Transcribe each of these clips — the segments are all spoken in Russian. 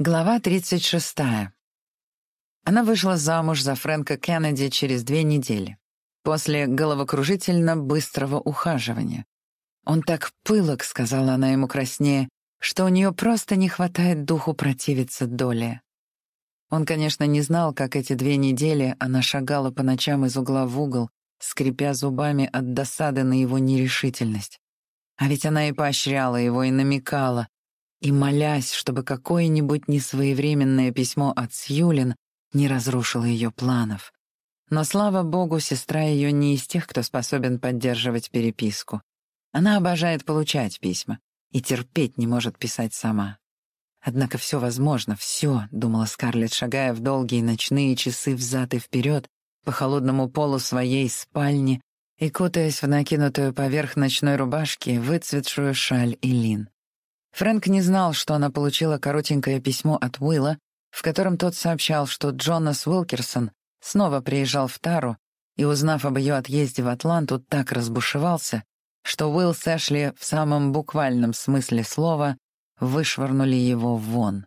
Глава 36. Она вышла замуж за Фрэнка Кеннеди через две недели, после головокружительно быстрого ухаживания. «Он так пылок», — сказала она ему краснее, «что у нее просто не хватает духу противиться доле». Он, конечно, не знал, как эти две недели она шагала по ночам из угла в угол, скрипя зубами от досады на его нерешительность. А ведь она и поощряла его, и намекала, и молясь, чтобы какое-нибудь несвоевременное письмо от Сьюлин не разрушило ее планов. Но, слава богу, сестра ее не из тех, кто способен поддерживать переписку. Она обожает получать письма и терпеть не может писать сама. Однако все возможно, все, думала Скарлетт, шагая в долгие ночные часы взад и вперед по холодному полу своей спальни и кутаясь в накинутую поверх ночной рубашки выцветшую шаль и лин. Фрэнк не знал, что она получила коротенькое письмо от Уилла, в котором тот сообщал, что Джонас Уилкерсон снова приезжал в Тару и, узнав об ее отъезде в Атланту, так разбушевался, что Уилл с Эшли в самом буквальном смысле слова вышвырнули его вон.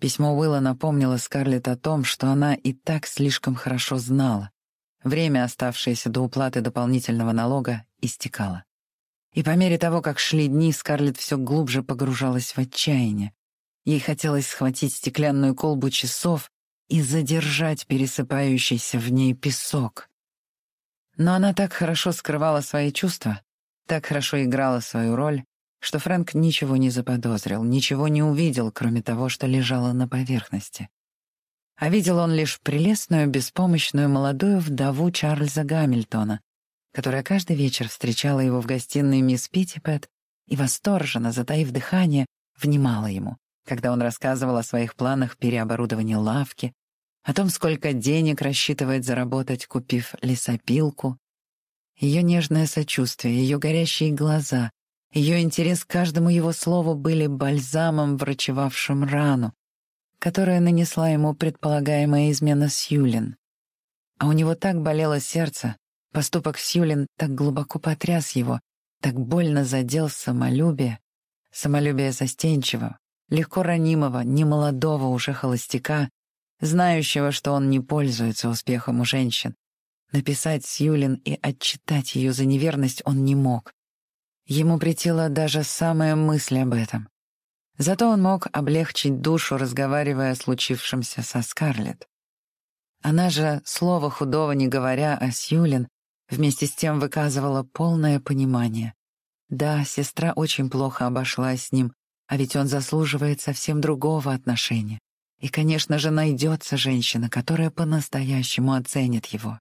Письмо Уилла напомнило Скарлетт о том, что она и так слишком хорошо знала. Время, оставшееся до уплаты дополнительного налога, истекало. И по мере того, как шли дни, Скарлетт все глубже погружалась в отчаяние. Ей хотелось схватить стеклянную колбу часов и задержать пересыпающийся в ней песок. Но она так хорошо скрывала свои чувства, так хорошо играла свою роль, что Фрэнк ничего не заподозрил, ничего не увидел, кроме того, что лежало на поверхности. А видел он лишь прелестную, беспомощную молодую вдову Чарльза Гамильтона, которая каждый вечер встречала его в гостиной мисс Питтипэт и восторженно, затаив дыхание, внимала ему, когда он рассказывал о своих планах переоборудования лавки, о том, сколько денег рассчитывает заработать, купив лесопилку. Ее нежное сочувствие, ее горящие глаза, ее интерес к каждому его слову были бальзамом, врачевавшим рану, которая нанесла ему предполагаемая измена Сьюлин. А у него так болело сердце, Поступок Сьюлин так глубоко потряс его, так больно задел самолюбие, самолюбие застенчивого, легко ранимого, немолодого уже холостяка, знающего, что он не пользуется успехом у женщин. Написать Сьюлин и отчитать ее за неверность он не мог. Ему претела даже самая мысль об этом. Зато он мог облегчить душу, разговаривая о случившемся со Скарлетт. Она же, слова худого не говоря о Сьюлин, вместе с тем выказывала полное понимание. Да, сестра очень плохо обошлась с ним, а ведь он заслуживает совсем другого отношения. И, конечно же, найдется женщина, которая по-настоящему оценит его.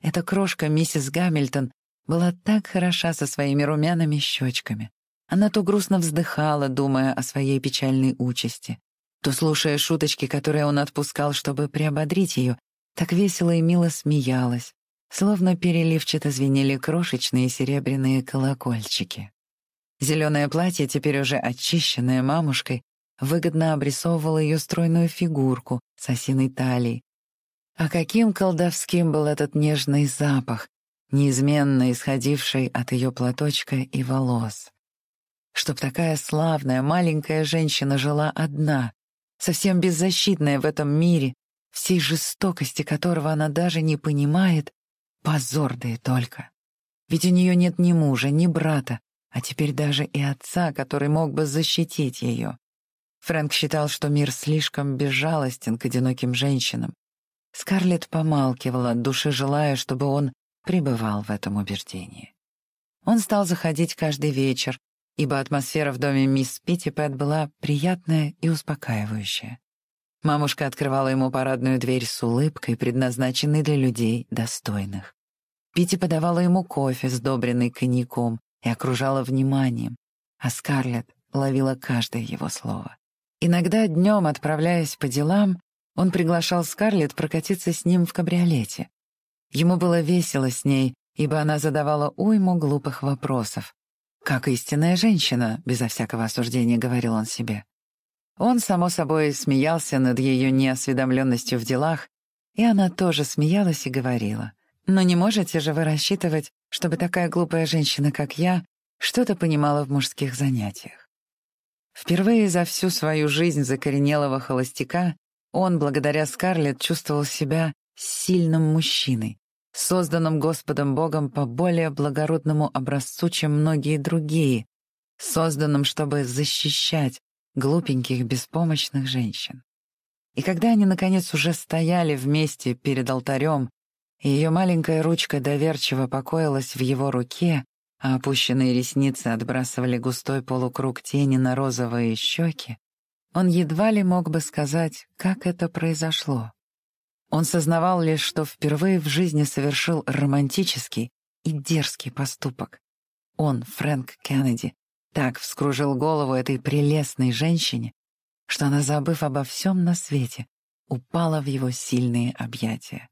Эта крошка миссис Гамильтон была так хороша со своими румяными щечками. Она то грустно вздыхала, думая о своей печальной участи, то, слушая шуточки, которые он отпускал, чтобы приободрить ее, так весело и мило смеялась, Словно переливчато звенели крошечные серебряные колокольчики. Зеленое платье, теперь уже очищенное мамушкой, выгодно обрисовывало ее стройную фигурку с осиной талией. А каким колдовским был этот нежный запах, неизменно исходивший от ее платочка и волос. Чтоб такая славная маленькая женщина жила одна, совсем беззащитная в этом мире, всей жестокости которого она даже не понимает, Позор да и только. Ведь у нее нет ни мужа, ни брата, а теперь даже и отца, который мог бы защитить ее. Фрэнк считал, что мир слишком безжалостен к одиноким женщинам. Скарлетт помалкивала, от души желая, чтобы он пребывал в этом убеждении. Он стал заходить каждый вечер, ибо атмосфера в доме мисс Питтипэт была приятная и успокаивающая. Мамушка открывала ему парадную дверь с улыбкой, предназначенной для людей достойных. Пити подавала ему кофе, сдобренный коньяком, и окружала вниманием, а Скарлетт ловила каждое его слово. Иногда днем, отправляясь по делам, он приглашал Скарлетт прокатиться с ним в кабриолете. Ему было весело с ней, ибо она задавала уйму глупых вопросов. «Как истинная женщина», — безо всякого осуждения говорил он себе. Он, само собой, смеялся над ее неосведомленностью в делах, и она тоже смеялась и говорила. «Но не можете же вы рассчитывать, чтобы такая глупая женщина, как я, что-то понимала в мужских занятиях?» Впервые за всю свою жизнь закоренелого холостяка он, благодаря Скарлетт, чувствовал себя сильным мужчиной, созданным Господом Богом по более благородному образцу, чем многие другие, созданным, чтобы защищать глупеньких, беспомощных женщин. И когда они, наконец, уже стояли вместе перед алтарем, ее маленькая ручка доверчиво покоилась в его руке, а опущенные ресницы отбрасывали густой полукруг тени на розовые щеки, он едва ли мог бы сказать, как это произошло. Он сознавал лишь, что впервые в жизни совершил романтический и дерзкий поступок. Он, Фрэнк Кеннеди, так вскружил голову этой прелестной женщине, что она, забыв обо всем на свете, упала в его сильные объятия.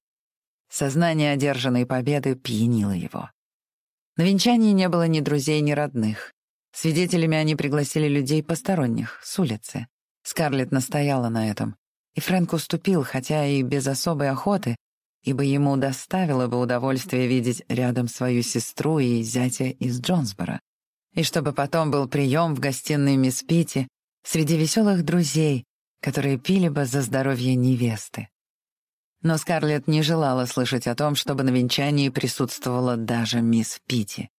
Сознание одержанной победы пьянило его. На венчании не было ни друзей, ни родных. Свидетелями они пригласили людей посторонних, с улицы. Скарлетт настояла на этом. И Фрэнк уступил, хотя и без особой охоты, ибо ему доставило бы удовольствие видеть рядом свою сестру и зятя из Джонсбора. И чтобы потом был прием в гостиной мисс Питти среди веселых друзей, которые пили бы за здоровье невесты. Но Скарлетт не желала слышать о том, чтобы на венчании присутствовала даже мисс Питти.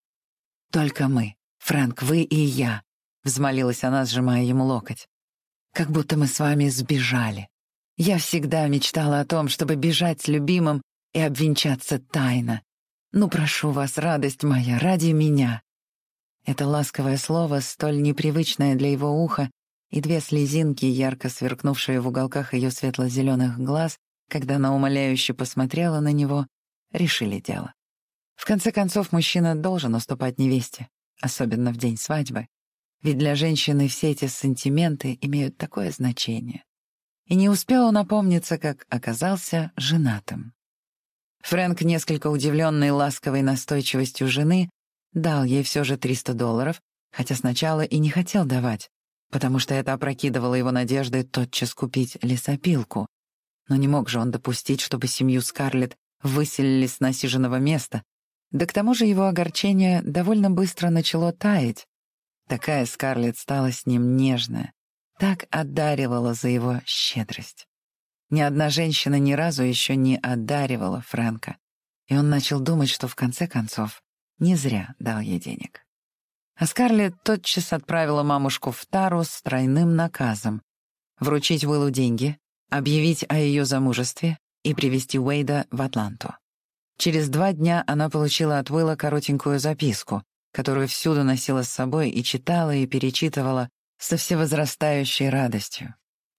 «Только мы, Фрэнк, вы и я», — взмолилась она, сжимая ему локоть. «Как будто мы с вами сбежали. Я всегда мечтала о том, чтобы бежать с любимым и обвенчаться тайно. Ну, прошу вас, радость моя, ради меня». Это ласковое слово, столь непривычное для его уха, и две слезинки, ярко сверкнувшие в уголках ее светло-зеленых глаз, когда она умоляюще посмотрела на него, решили дело. В конце концов, мужчина должен уступать невесте, особенно в день свадьбы. Ведь для женщины все эти сантименты имеют такое значение. И не успел он опомниться, как оказался женатым. Фрэнк, несколько удивленный ласковой настойчивостью жены, дал ей все же 300 долларов, хотя сначала и не хотел давать, потому что это опрокидывало его надежды тотчас купить лесопилку, но не мог же он допустить, чтобы семью Скарлетт выселили с насиженного места. Да к тому же его огорчение довольно быстро начало таять. Такая Скарлетт стала с ним нежная, так одаривала за его щедрость. Ни одна женщина ни разу еще не одаривала Фрэнка, и он начал думать, что в конце концов не зря дал ей денег. А Скарлетт тотчас отправила мамушку в Тару с тройным наказом — вручить Уиллу деньги, объявить о ее замужестве и привезти Уэйда в Атланту. Через два дня она получила от Уилла коротенькую записку, которую всюду носила с собой и читала и перечитывала со всевозрастающей радостью.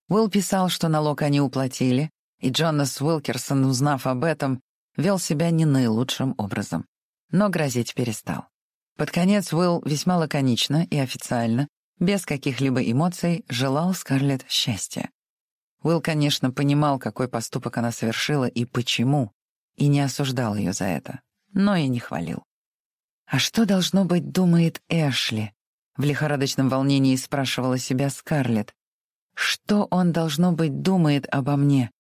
Уилл писал, что налог они уплатили, и Джонас Уилкерсон, узнав об этом, вел себя не наилучшим образом, но грозить перестал. Под конец Уилл весьма лаконично и официально, без каких-либо эмоций, желал Скарлетт счастья. Уилл, конечно, понимал, какой поступок она совершила и почему, и не осуждал ее за это, но и не хвалил. «А что, должно быть, думает Эшли?» — в лихорадочном волнении спрашивала себя Скарлетт. «Что он, должно быть, думает обо мне?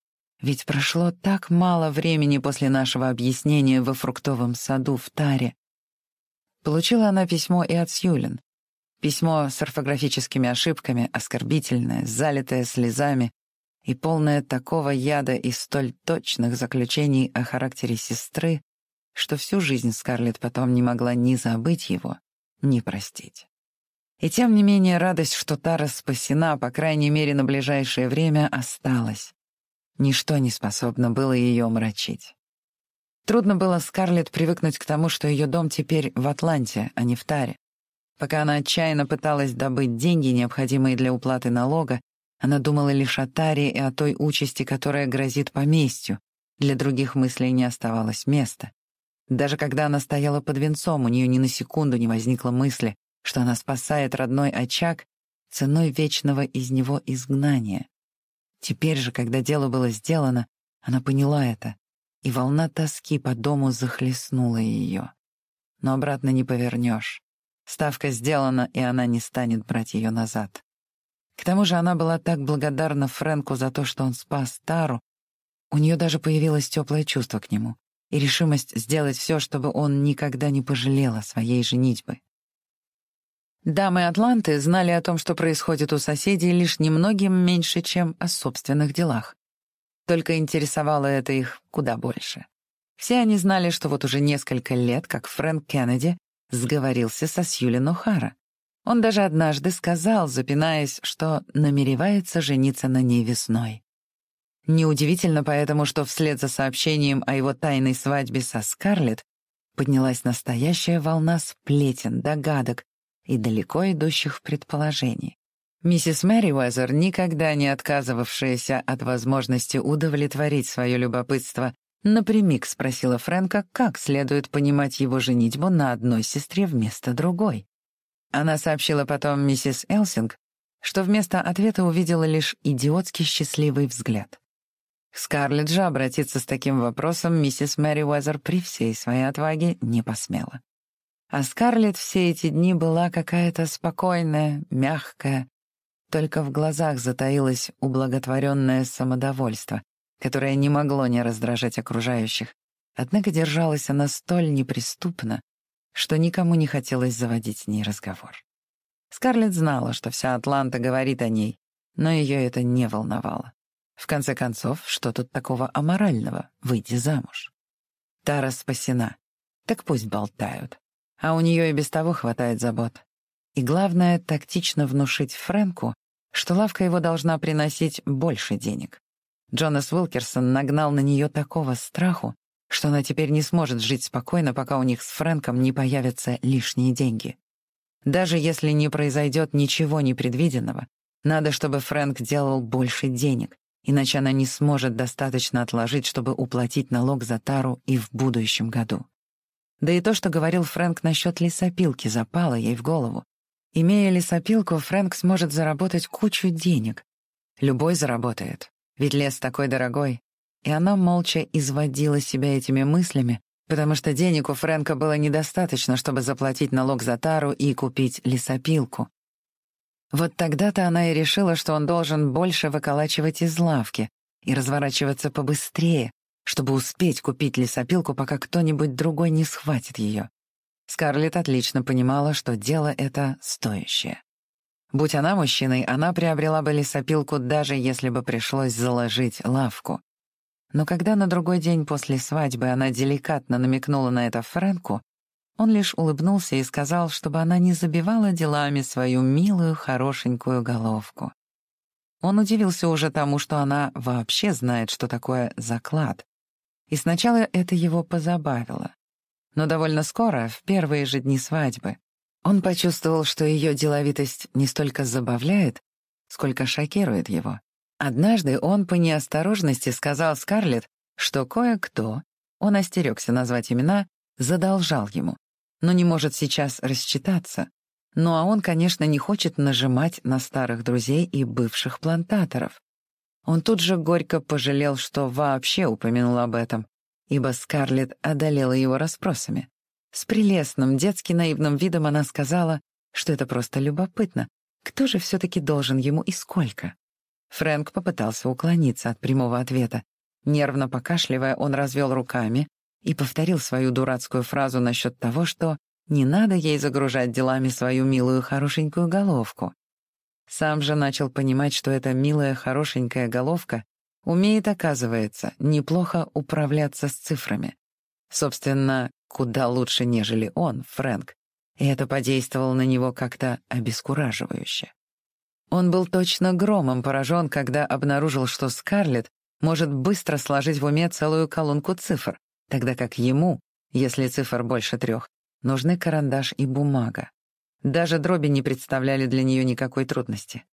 Ведь прошло так мало времени после нашего объяснения во фруктовом саду в Таре». Получила она письмо и от Сьюлин. Письмо с орфографическими ошибками, оскорбительное, залитое слезами, и полная такого яда и столь точных заключений о характере сестры, что всю жизнь Скарлетт потом не могла ни забыть его, ни простить. И тем не менее радость, что Тара спасена, по крайней мере, на ближайшее время, осталась. Ничто не способно было ее омрачить. Трудно было Скарлетт привыкнуть к тому, что ее дом теперь в Атланте, а не в Таре. Пока она отчаянно пыталась добыть деньги, необходимые для уплаты налога, она думала лишь о Таре и о той участи, которая грозит поместью. Для других мыслей не оставалось места. Даже когда она стояла под венцом, у нее ни на секунду не возникло мысли, что она спасает родной очаг ценой вечного из него изгнания. Теперь же, когда дело было сделано, она поняла это, и волна тоски по дому захлестнула ее. Но обратно не повернешь. Ставка сделана, и она не станет брать ее назад. К тому же она была так благодарна Фрэнку за то, что он спас Тару. У нее даже появилось теплое чувство к нему и решимость сделать все, чтобы он никогда не пожалел о своей женитьбе. Дамы Атланты знали о том, что происходит у соседей, лишь немногим меньше, чем о собственных делах. Только интересовало это их куда больше. Все они знали, что вот уже несколько лет, как Фрэнк Кеннеди сговорился со Сьюлин О'Хара. Он даже однажды сказал, запинаясь, что намеревается жениться на ней весной. Неудивительно поэтому, что вслед за сообщением о его тайной свадьбе со Скарлетт поднялась настоящая волна сплетен, догадок и далеко идущих предположений. Миссис Мэри Уэзер, никогда не отказывавшаяся от возможности удовлетворить свое любопытство, напрямик спросила Фрэнка, как следует понимать его женитьбу на одной сестре вместо другой. Она сообщила потом миссис Элсинг, что вместо ответа увидела лишь идиотский счастливый взгляд. Скарлетт же обратиться с таким вопросом миссис Мэри Уэзер при всей своей отваге не посмела. А Скарлетт все эти дни была какая-то спокойная, мягкая, только в глазах затаилось ублаготворенное самодовольство, которое не могло не раздражать окружающих. Однако держалась она столь неприступно, что никому не хотелось заводить с ней разговор. Скарлетт знала, что вся Атланта говорит о ней, но ее это не волновало. В конце концов, что тут такого аморального? Выйди замуж. Тара спасена. Так пусть болтают. А у нее и без того хватает забот. И главное, тактично внушить Фрэнку, что лавка его должна приносить больше денег. Джонас Уилкерсон нагнал на нее такого страху, что она теперь не сможет жить спокойно, пока у них с Фрэнком не появятся лишние деньги. Даже если не произойдет ничего непредвиденного, надо, чтобы Фрэнк делал больше денег, иначе она не сможет достаточно отложить, чтобы уплатить налог за тару и в будущем году. Да и то, что говорил Фрэнк насчет лесопилки, запало ей в голову. Имея лесопилку, Фрэнк сможет заработать кучу денег. Любой заработает, ведь лес такой дорогой, и она молча изводила себя этими мыслями, потому что денег у Фрэнка было недостаточно, чтобы заплатить налог за тару и купить лесопилку. Вот тогда-то она и решила, что он должен больше выколачивать из лавки и разворачиваться побыстрее, чтобы успеть купить лесопилку, пока кто-нибудь другой не схватит ее. Скарлетт отлично понимала, что дело это стоящее. Будь она мужчиной, она приобрела бы лесопилку, даже если бы пришлось заложить лавку. Но когда на другой день после свадьбы она деликатно намекнула на это Фрэнку, он лишь улыбнулся и сказал, чтобы она не забивала делами свою милую, хорошенькую головку. Он удивился уже тому, что она вообще знает, что такое заклад. И сначала это его позабавило. Но довольно скоро, в первые же дни свадьбы, он почувствовал, что ее деловитость не столько забавляет, сколько шокирует его. Однажды он по неосторожности сказал Скарлетт, что кое-кто, он остерегся назвать имена, задолжал ему, но не может сейчас рассчитаться. Ну а он, конечно, не хочет нажимать на старых друзей и бывших плантаторов. Он тут же горько пожалел, что вообще упомянул об этом, ибо Скарлетт одолела его расспросами. С прелестным, детски наивным видом она сказала, что это просто любопытно. Кто же все-таки должен ему и сколько? Фрэнк попытался уклониться от прямого ответа. Нервно покашливая, он развел руками и повторил свою дурацкую фразу насчет того, что не надо ей загружать делами свою милую хорошенькую головку. Сам же начал понимать, что эта милая хорошенькая головка умеет, оказывается, неплохо управляться с цифрами. Собственно, куда лучше, нежели он, Фрэнк, и это подействовало на него как-то обескураживающе. Он был точно громом поражен, когда обнаружил, что Скарлетт может быстро сложить в уме целую колонку цифр, тогда как ему, если цифр больше трех, нужны карандаш и бумага. Даже дроби не представляли для нее никакой трудности.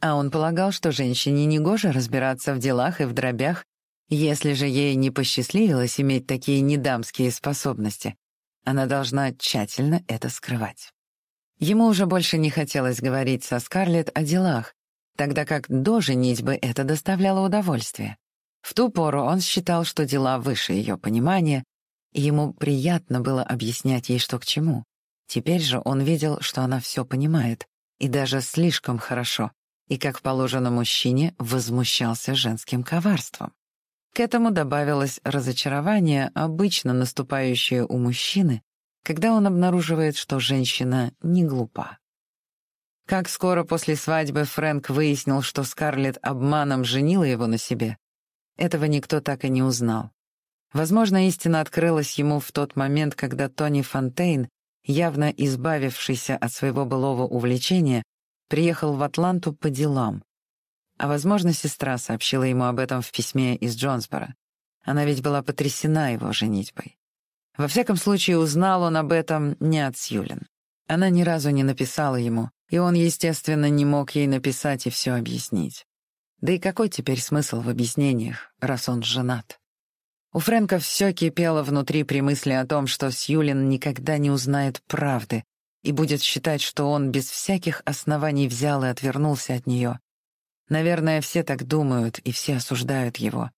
А он полагал, что женщине негоже разбираться в делах и в дробях, если же ей не посчастливилось иметь такие недамские способности, она должна тщательно это скрывать. Ему уже больше не хотелось говорить со Скарлетт о делах, тогда как до женитьбы это доставляло удовольствие. В ту пору он считал, что дела выше ее понимания, и ему приятно было объяснять ей, что к чему. Теперь же он видел, что она все понимает, и даже слишком хорошо, и, как положено мужчине, возмущался женским коварством. К этому добавилось разочарование, обычно наступающее у мужчины, когда он обнаруживает, что женщина не глупа. Как скоро после свадьбы Фрэнк выяснил, что Скарлетт обманом женила его на себе, этого никто так и не узнал. Возможно, истина открылась ему в тот момент, когда Тони Фонтейн, явно избавившийся от своего былого увлечения, приехал в Атланту по делам. А, возможно, сестра сообщила ему об этом в письме из Джонсбора. Она ведь была потрясена его женитьбой. Во всяком случае, узнал он об этом не от Сьюлин. Она ни разу не написала ему, и он, естественно, не мог ей написать и все объяснить. Да и какой теперь смысл в объяснениях, раз он женат? У Фрэнка все кипело внутри при мысли о том, что Сьюлин никогда не узнает правды и будет считать, что он без всяких оснований взял и отвернулся от нее. Наверное, все так думают и все осуждают его.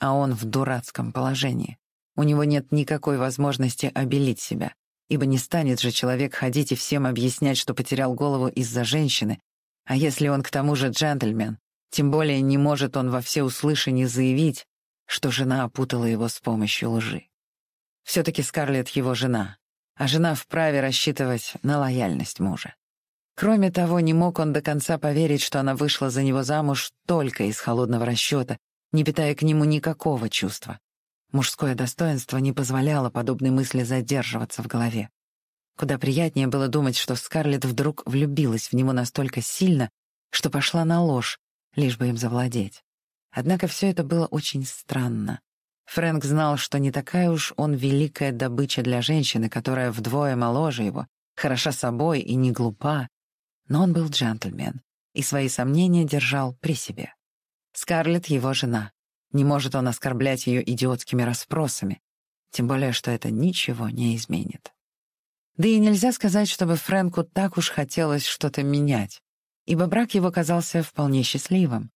А он в дурацком положении. У него нет никакой возможности обелить себя, ибо не станет же человек ходить и всем объяснять, что потерял голову из-за женщины, а если он к тому же джентльмен, тем более не может он во всеуслышание заявить, что жена опутала его с помощью лжи. Все-таки Скарлетт его жена, а жена вправе рассчитывать на лояльность мужа. Кроме того, не мог он до конца поверить, что она вышла за него замуж только из холодного расчета, не питая к нему никакого чувства. Мужское достоинство не позволяло подобной мысли задерживаться в голове. Куда приятнее было думать, что Скарлетт вдруг влюбилась в него настолько сильно, что пошла на ложь, лишь бы им завладеть. Однако все это было очень странно. Фрэнк знал, что не такая уж он великая добыча для женщины, которая вдвое моложе его, хороша собой и не глупа. Но он был джентльмен и свои сомнения держал при себе. Скарлетт — его жена. Не может он оскорблять ее идиотскими расспросами, тем более, что это ничего не изменит. Да и нельзя сказать, чтобы Фрэнку так уж хотелось что-то менять, ибо брак его казался вполне счастливым.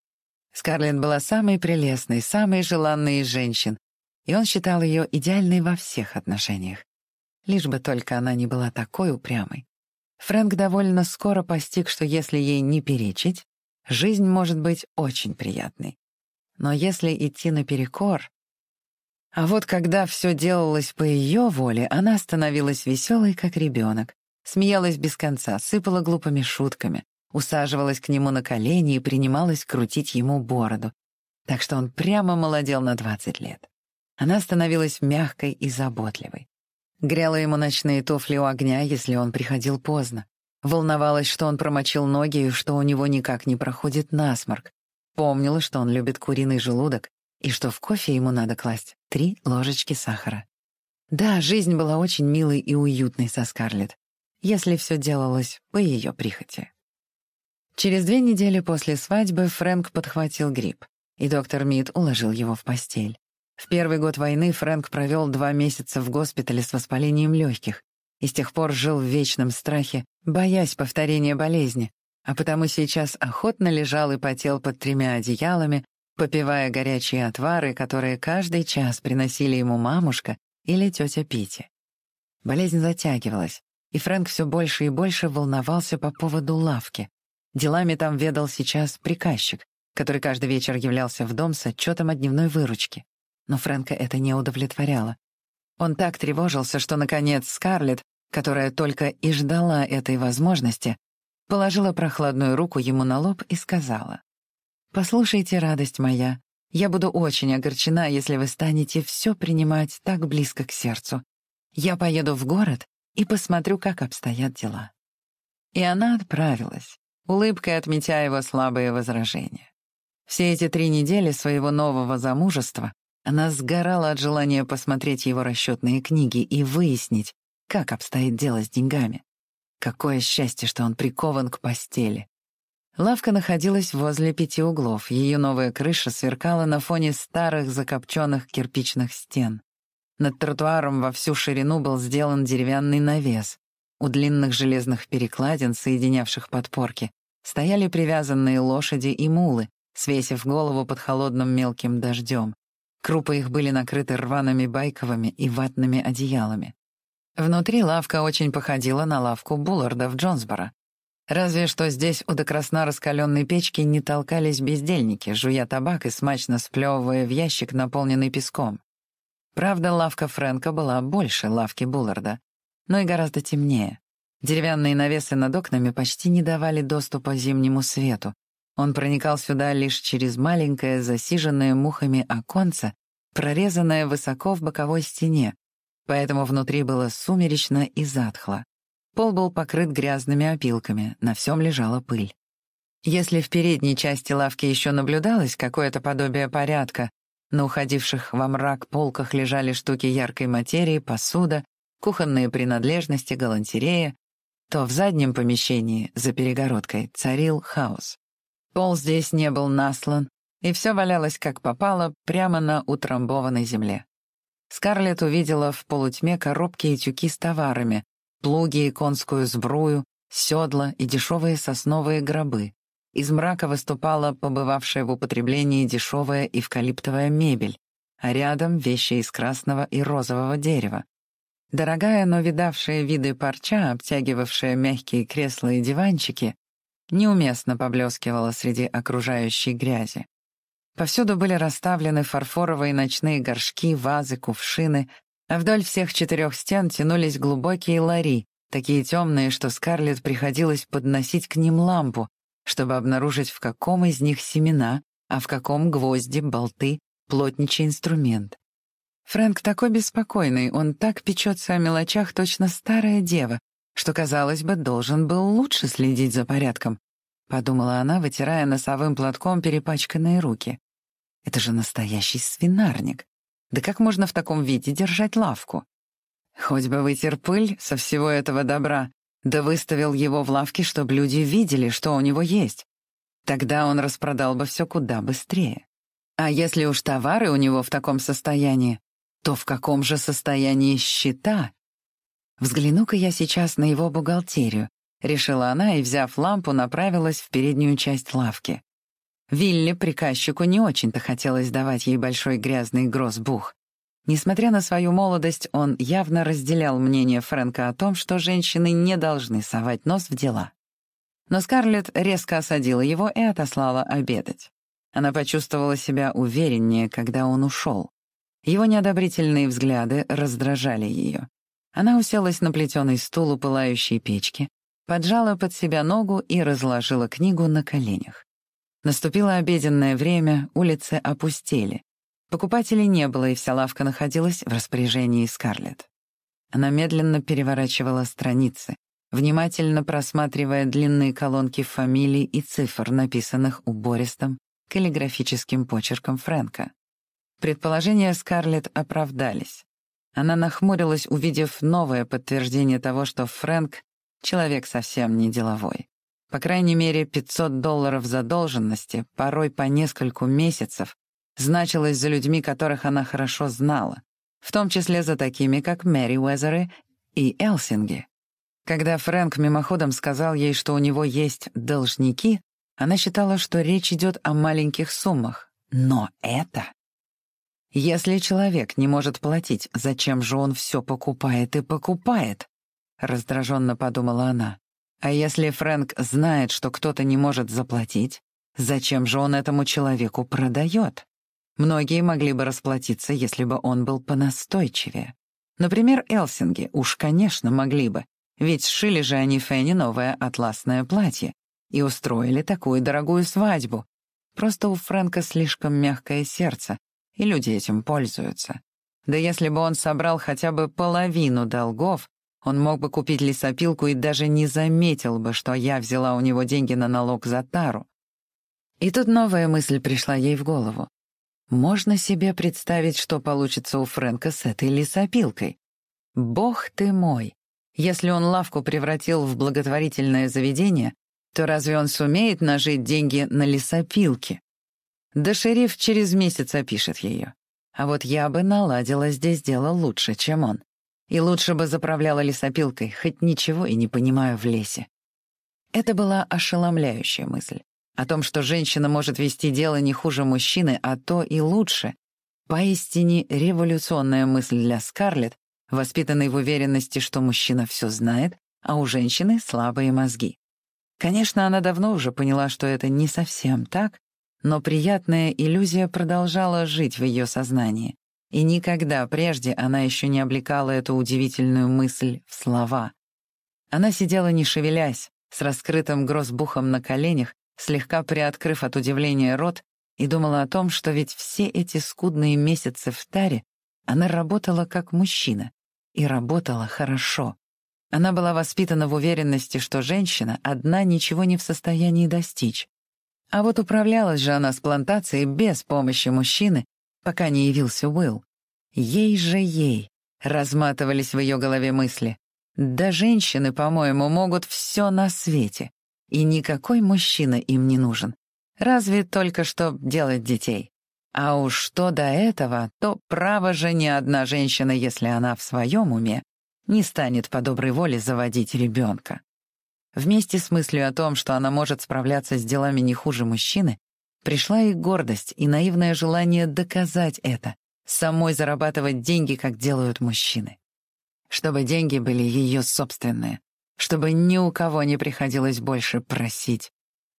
Скарлетт была самой прелестной, самой желанной из женщин, и он считал ее идеальной во всех отношениях. Лишь бы только она не была такой упрямой. Фрэнк довольно скоро постиг, что если ей не перечить, жизнь может быть очень приятной. Но если идти наперекор... А вот когда все делалось по ее воле, она становилась веселой, как ребенок, смеялась без конца, сыпала глупыми шутками, усаживалась к нему на колени и принималась крутить ему бороду. Так что он прямо молодел на 20 лет. Она становилась мягкой и заботливой. Грела ему ночные туфли у огня, если он приходил поздно. Волновалась, что он промочил ноги и что у него никак не проходит насморк. Помнила, что он любит куриный желудок и что в кофе ему надо класть три ложечки сахара. Да, жизнь была очень милой и уютной со Скарлетт, если все делалось по ее прихоти. Через две недели после свадьбы Фрэнк подхватил грипп, и доктор Мид уложил его в постель. В первый год войны Фрэнк провел два месяца в госпитале с воспалением легких и с тех пор жил в вечном страхе, боясь повторения болезни, а потому сейчас охотно лежал и потел под тремя одеялами, попивая горячие отвары, которые каждый час приносили ему мамушка или тетя Пити. Болезнь затягивалась, и Фрэнк все больше и больше волновался по поводу лавки, Делами там ведал сейчас приказчик, который каждый вечер являлся в дом с отчетом о дневной выручке. Но Фрэнка это не удовлетворяло. Он так тревожился, что, наконец, Скарлетт, которая только и ждала этой возможности, положила прохладную руку ему на лоб и сказала, «Послушайте, радость моя, я буду очень огорчена, если вы станете все принимать так близко к сердцу. Я поеду в город и посмотрю, как обстоят дела». И она отправилась улыбкой отметя его слабые возражения. Все эти три недели своего нового замужества она сгорала от желания посмотреть его расчетные книги и выяснить, как обстоит дело с деньгами. Какое счастье, что он прикован к постели. Лавка находилась возле пяти углов, ее новая крыша сверкала на фоне старых закопченных кирпичных стен. Над тротуаром во всю ширину был сделан деревянный навес. У длинных железных перекладин, соединявших подпорки, стояли привязанные лошади и мулы, свесив голову под холодным мелким дождем. Крупы их были накрыты рваными байковыми и ватными одеялами. Внутри лавка очень походила на лавку Булларда в Джонсборо. Разве что здесь у докрасна раскаленной печки не толкались бездельники, жуя табак и смачно сплевывая в ящик, наполненный песком. Правда, лавка Фрэнка была больше лавки Булларда, но и гораздо темнее. Деревянные навесы над окнами почти не давали доступа зимнему свету. Он проникал сюда лишь через маленькое, засиженное мухами оконце, прорезанное высоко в боковой стене, поэтому внутри было сумеречно и затхло. Пол был покрыт грязными опилками, на всем лежала пыль. Если в передней части лавки еще наблюдалось какое-то подобие порядка, на уходивших во мрак полках лежали штуки яркой материи, посуда, кухонные принадлежности, галантерея, то в заднем помещении, за перегородкой, царил хаос. Пол здесь не был наслан, и все валялось как попало прямо на утрамбованной земле. Скарлетт увидела в полутьме коробки и тюки с товарами, плуги и конскую сбрую, седла и дешевые сосновые гробы. Из мрака выступала побывавшая в употреблении дешевая эвкалиптовая мебель, а рядом вещи из красного и розового дерева. Дорогая, но видавшая виды парча, обтягивавшая мягкие кресла и диванчики, неуместно поблескивала среди окружающей грязи. Повсюду были расставлены фарфоровые ночные горшки, вазы, кувшины, а вдоль всех четырех стен тянулись глубокие лари, такие темные, что Скарлетт приходилось подносить к ним лампу, чтобы обнаружить, в каком из них семена, а в каком гвозди, болты, плотничий инструмент. Фрэнк такой беспокойный, он так печется о мелочах, точно старая дева, что, казалось бы, должен был лучше следить за порядком, подумала она, вытирая носовым платком перепачканные руки. Это же настоящий свинарник. Да как можно в таком виде держать лавку? Хоть бы вытер пыль со всего этого добра, да выставил его в лавке, чтобы люди видели, что у него есть. Тогда он распродал бы все куда быстрее. А если уж товары у него в таком состоянии, то в каком же состоянии счета? Взгляну-ка я сейчас на его бухгалтерию, решила она и, взяв лампу, направилась в переднюю часть лавки. Вилли, приказчику, не очень-то хотелось давать ей большой грязный грозбух. Несмотря на свою молодость, он явно разделял мнение Фрэнка о том, что женщины не должны совать нос в дела. Но Скарлетт резко осадила его и отослала обедать. Она почувствовала себя увереннее, когда он ушел. Его неодобрительные взгляды раздражали ее. Она уселась на плетеный стул у пылающей печки, поджала под себя ногу и разложила книгу на коленях. Наступило обеденное время, улицы опустели. Покупателей не было, и вся лавка находилась в распоряжении Скарлетт. Она медленно переворачивала страницы, внимательно просматривая длинные колонки фамилий и цифр, написанных убористым каллиграфическим почерком Фрэнка. Предположения Скарлетт оправдались. Она нахмурилась, увидев новое подтверждение того, что Фрэнк — человек совсем не деловой. По крайней мере, 500 долларов задолженности, порой по нескольку месяцев, значилось за людьми, которых она хорошо знала, в том числе за такими, как Мэри Уэзеры и Элсинги. Когда Фрэнк мимоходом сказал ей, что у него есть должники, она считала, что речь идет о маленьких суммах. Но это... Если человек не может платить, зачем же он все покупает и покупает? Раздраженно подумала она. А если Фрэнк знает, что кто-то не может заплатить, зачем же он этому человеку продает? Многие могли бы расплатиться, если бы он был понастойчивее. Например, Элсинги, уж, конечно, могли бы, ведь сшили же они Фенни новое атласное платье и устроили такую дорогую свадьбу. Просто у Фрэнка слишком мягкое сердце, и люди этим пользуются. Да если бы он собрал хотя бы половину долгов, он мог бы купить лесопилку и даже не заметил бы, что я взяла у него деньги на налог за тару. И тут новая мысль пришла ей в голову. Можно себе представить, что получится у Фрэнка с этой лесопилкой. Бог ты мой! Если он лавку превратил в благотворительное заведение, то разве он сумеет нажить деньги на лесопилке? Да шериф через месяц опишет ее. А вот я бы наладила здесь дело лучше, чем он. И лучше бы заправляла лесопилкой, хоть ничего и не понимаю в лесе. Это была ошеломляющая мысль. О том, что женщина может вести дело не хуже мужчины, а то и лучше. Поистине революционная мысль для Скарлетт, воспитанной в уверенности, что мужчина все знает, а у женщины слабые мозги. Конечно, она давно уже поняла, что это не совсем так, но приятная иллюзия продолжала жить в ее сознании. И никогда прежде она еще не облекала эту удивительную мысль в слова. Она сидела не шевелясь, с раскрытым грозбухом на коленях, слегка приоткрыв от удивления рот, и думала о том, что ведь все эти скудные месяцы в таре она работала как мужчина, и работала хорошо. Она была воспитана в уверенности, что женщина одна ничего не в состоянии достичь. А вот управлялась же она с плантацией без помощи мужчины, пока не явился Уилл. Ей же ей разматывались в ее голове мысли. Да женщины, по-моему, могут все на свете. И никакой мужчина им не нужен. Разве только что делать детей. А уж что до этого, то право же ни одна женщина, если она в своем уме, не станет по доброй воле заводить ребенка. Вместе с мыслью о том, что она может справляться с делами не хуже мужчины, пришла и гордость, и наивное желание доказать это, самой зарабатывать деньги, как делают мужчины. Чтобы деньги были ее собственные, чтобы ни у кого не приходилось больше просить,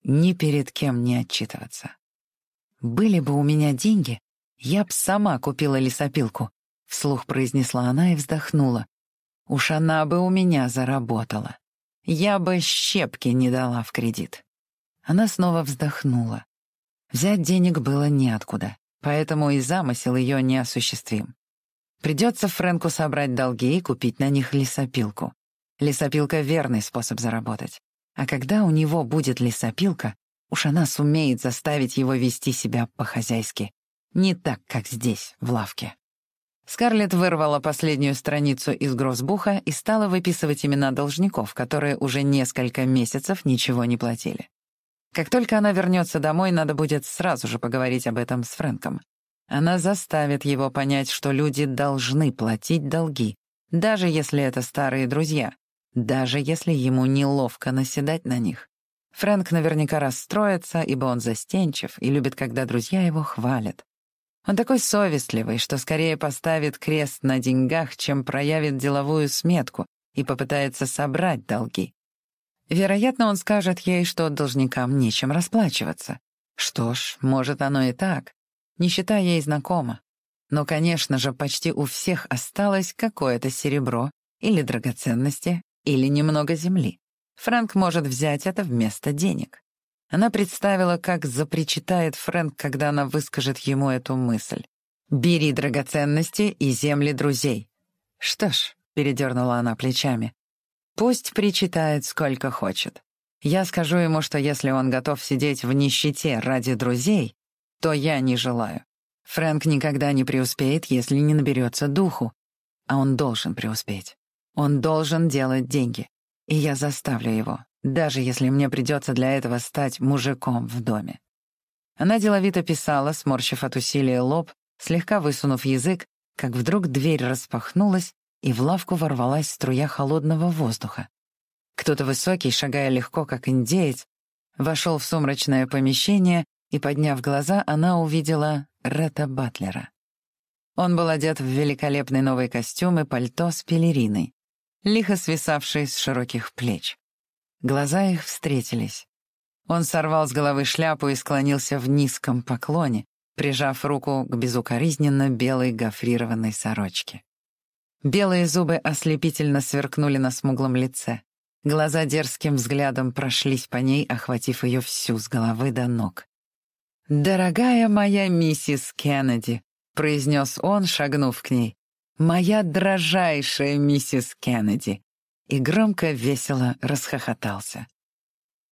ни перед кем не отчитываться. «Были бы у меня деньги, я б сама купила лесопилку», — вслух произнесла она и вздохнула. «Уж она бы у меня заработала. Я бы щепки не дала в кредит». Она снова вздохнула. Взять денег было неоткуда, поэтому и замысел ее неосуществим. Придется Фрэнку собрать долги и купить на них лесопилку. Лесопилка — верный способ заработать. А когда у него будет лесопилка, уж она сумеет заставить его вести себя по-хозяйски. Не так, как здесь, в лавке. Скарлетт вырвала последнюю страницу из гроссбуха и стала выписывать имена должников, которые уже несколько месяцев ничего не платили. Как только она вернется домой, надо будет сразу же поговорить об этом с Фрэнком. Она заставит его понять, что люди должны платить долги, даже если это старые друзья, даже если ему неловко наседать на них. Фрэнк наверняка расстроится, ибо он застенчив и любит, когда друзья его хвалят. Он такой совестливый, что скорее поставит крест на деньгах, чем проявит деловую сметку и попытается собрать долги. Вероятно, он скажет ей, что должникам нечем расплачиваться. Что ж, может, оно и так. Нищета ей знакома. Но, конечно же, почти у всех осталось какое-то серебро или драгоценности, или немного земли. Фрэнк может взять это вместо денег. Она представила, как запричитает Фрэнк, когда она выскажет ему эту мысль. «Бери драгоценности и земли друзей». «Что ж», — передернула она плечами, Пусть причитает сколько хочет. Я скажу ему, что если он готов сидеть в нищете ради друзей, то я не желаю. Фрэнк никогда не преуспеет, если не наберется духу. А он должен преуспеть. Он должен делать деньги. И я заставлю его, даже если мне придется для этого стать мужиком в доме. Она деловито писала, сморщив от усилия лоб, слегка высунув язык, как вдруг дверь распахнулась, и в лавку ворвалась струя холодного воздуха. Кто-то высокий, шагая легко, как индеец, вошел в сумрачное помещение, и, подняв глаза, она увидела Ретта Батлера. Он был одет в великолепный новый костюм и пальто с пелериной, лихо свисавший с широких плеч. Глаза их встретились. Он сорвал с головы шляпу и склонился в низком поклоне, прижав руку к безукоризненно белой гофрированной сорочке. Белые зубы ослепительно сверкнули на смуглом лице. Глаза дерзким взглядом прошлись по ней, охватив ее всю с головы до ног. «Дорогая моя миссис Кеннеди», — произнес он, шагнув к ней, «моя дрожайшая миссис Кеннеди», и громко, весело расхохотался.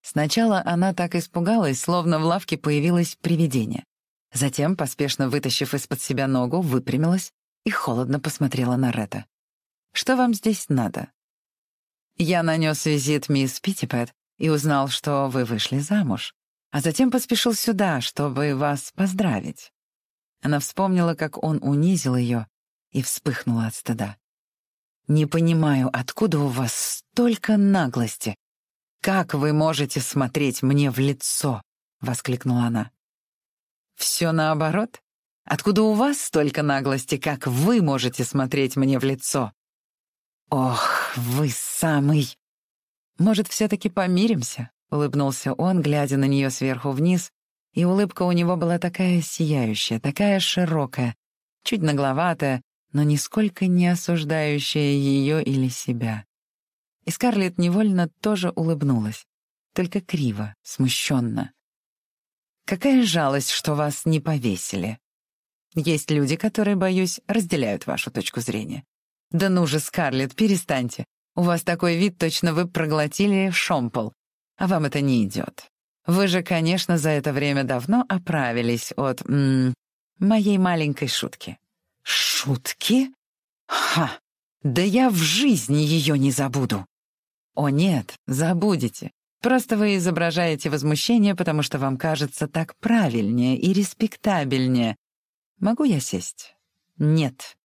Сначала она так испугалась, словно в лавке появилось привидение. Затем, поспешно вытащив из-под себя ногу, выпрямилась и холодно посмотрела на Ретта. «Что вам здесь надо?» «Я нанес визит мисс Питтипэт и узнал, что вы вышли замуж, а затем поспешил сюда, чтобы вас поздравить». Она вспомнила, как он унизил ее, и вспыхнула от стыда. «Не понимаю, откуда у вас столько наглости? Как вы можете смотреть мне в лицо?» — воскликнула она. «Все наоборот. Откуда у вас столько наглости, как вы можете смотреть мне в лицо? Ох, вы самый... Может, все-таки помиримся? Улыбнулся он, глядя на нее сверху вниз, и улыбка у него была такая сияющая, такая широкая, чуть нагловатая, но нисколько не осуждающая ее или себя. И Скарлетт невольно тоже улыбнулась, только криво, смущенно. «Какая жалость, что вас не повесили. Есть люди, которые, боюсь, разделяют вашу точку зрения. Да ну же, Скарлетт, перестаньте. У вас такой вид, точно вы проглотили шомпол. А вам это не идет. Вы же, конечно, за это время давно оправились от... М -м, моей маленькой шутки». «Шутки? Ха! Да я в жизни ее не забуду!» «О нет, забудете. Просто вы изображаете возмущение, потому что вам кажется так правильнее и респектабельнее. Могу я сесть?» «Нет».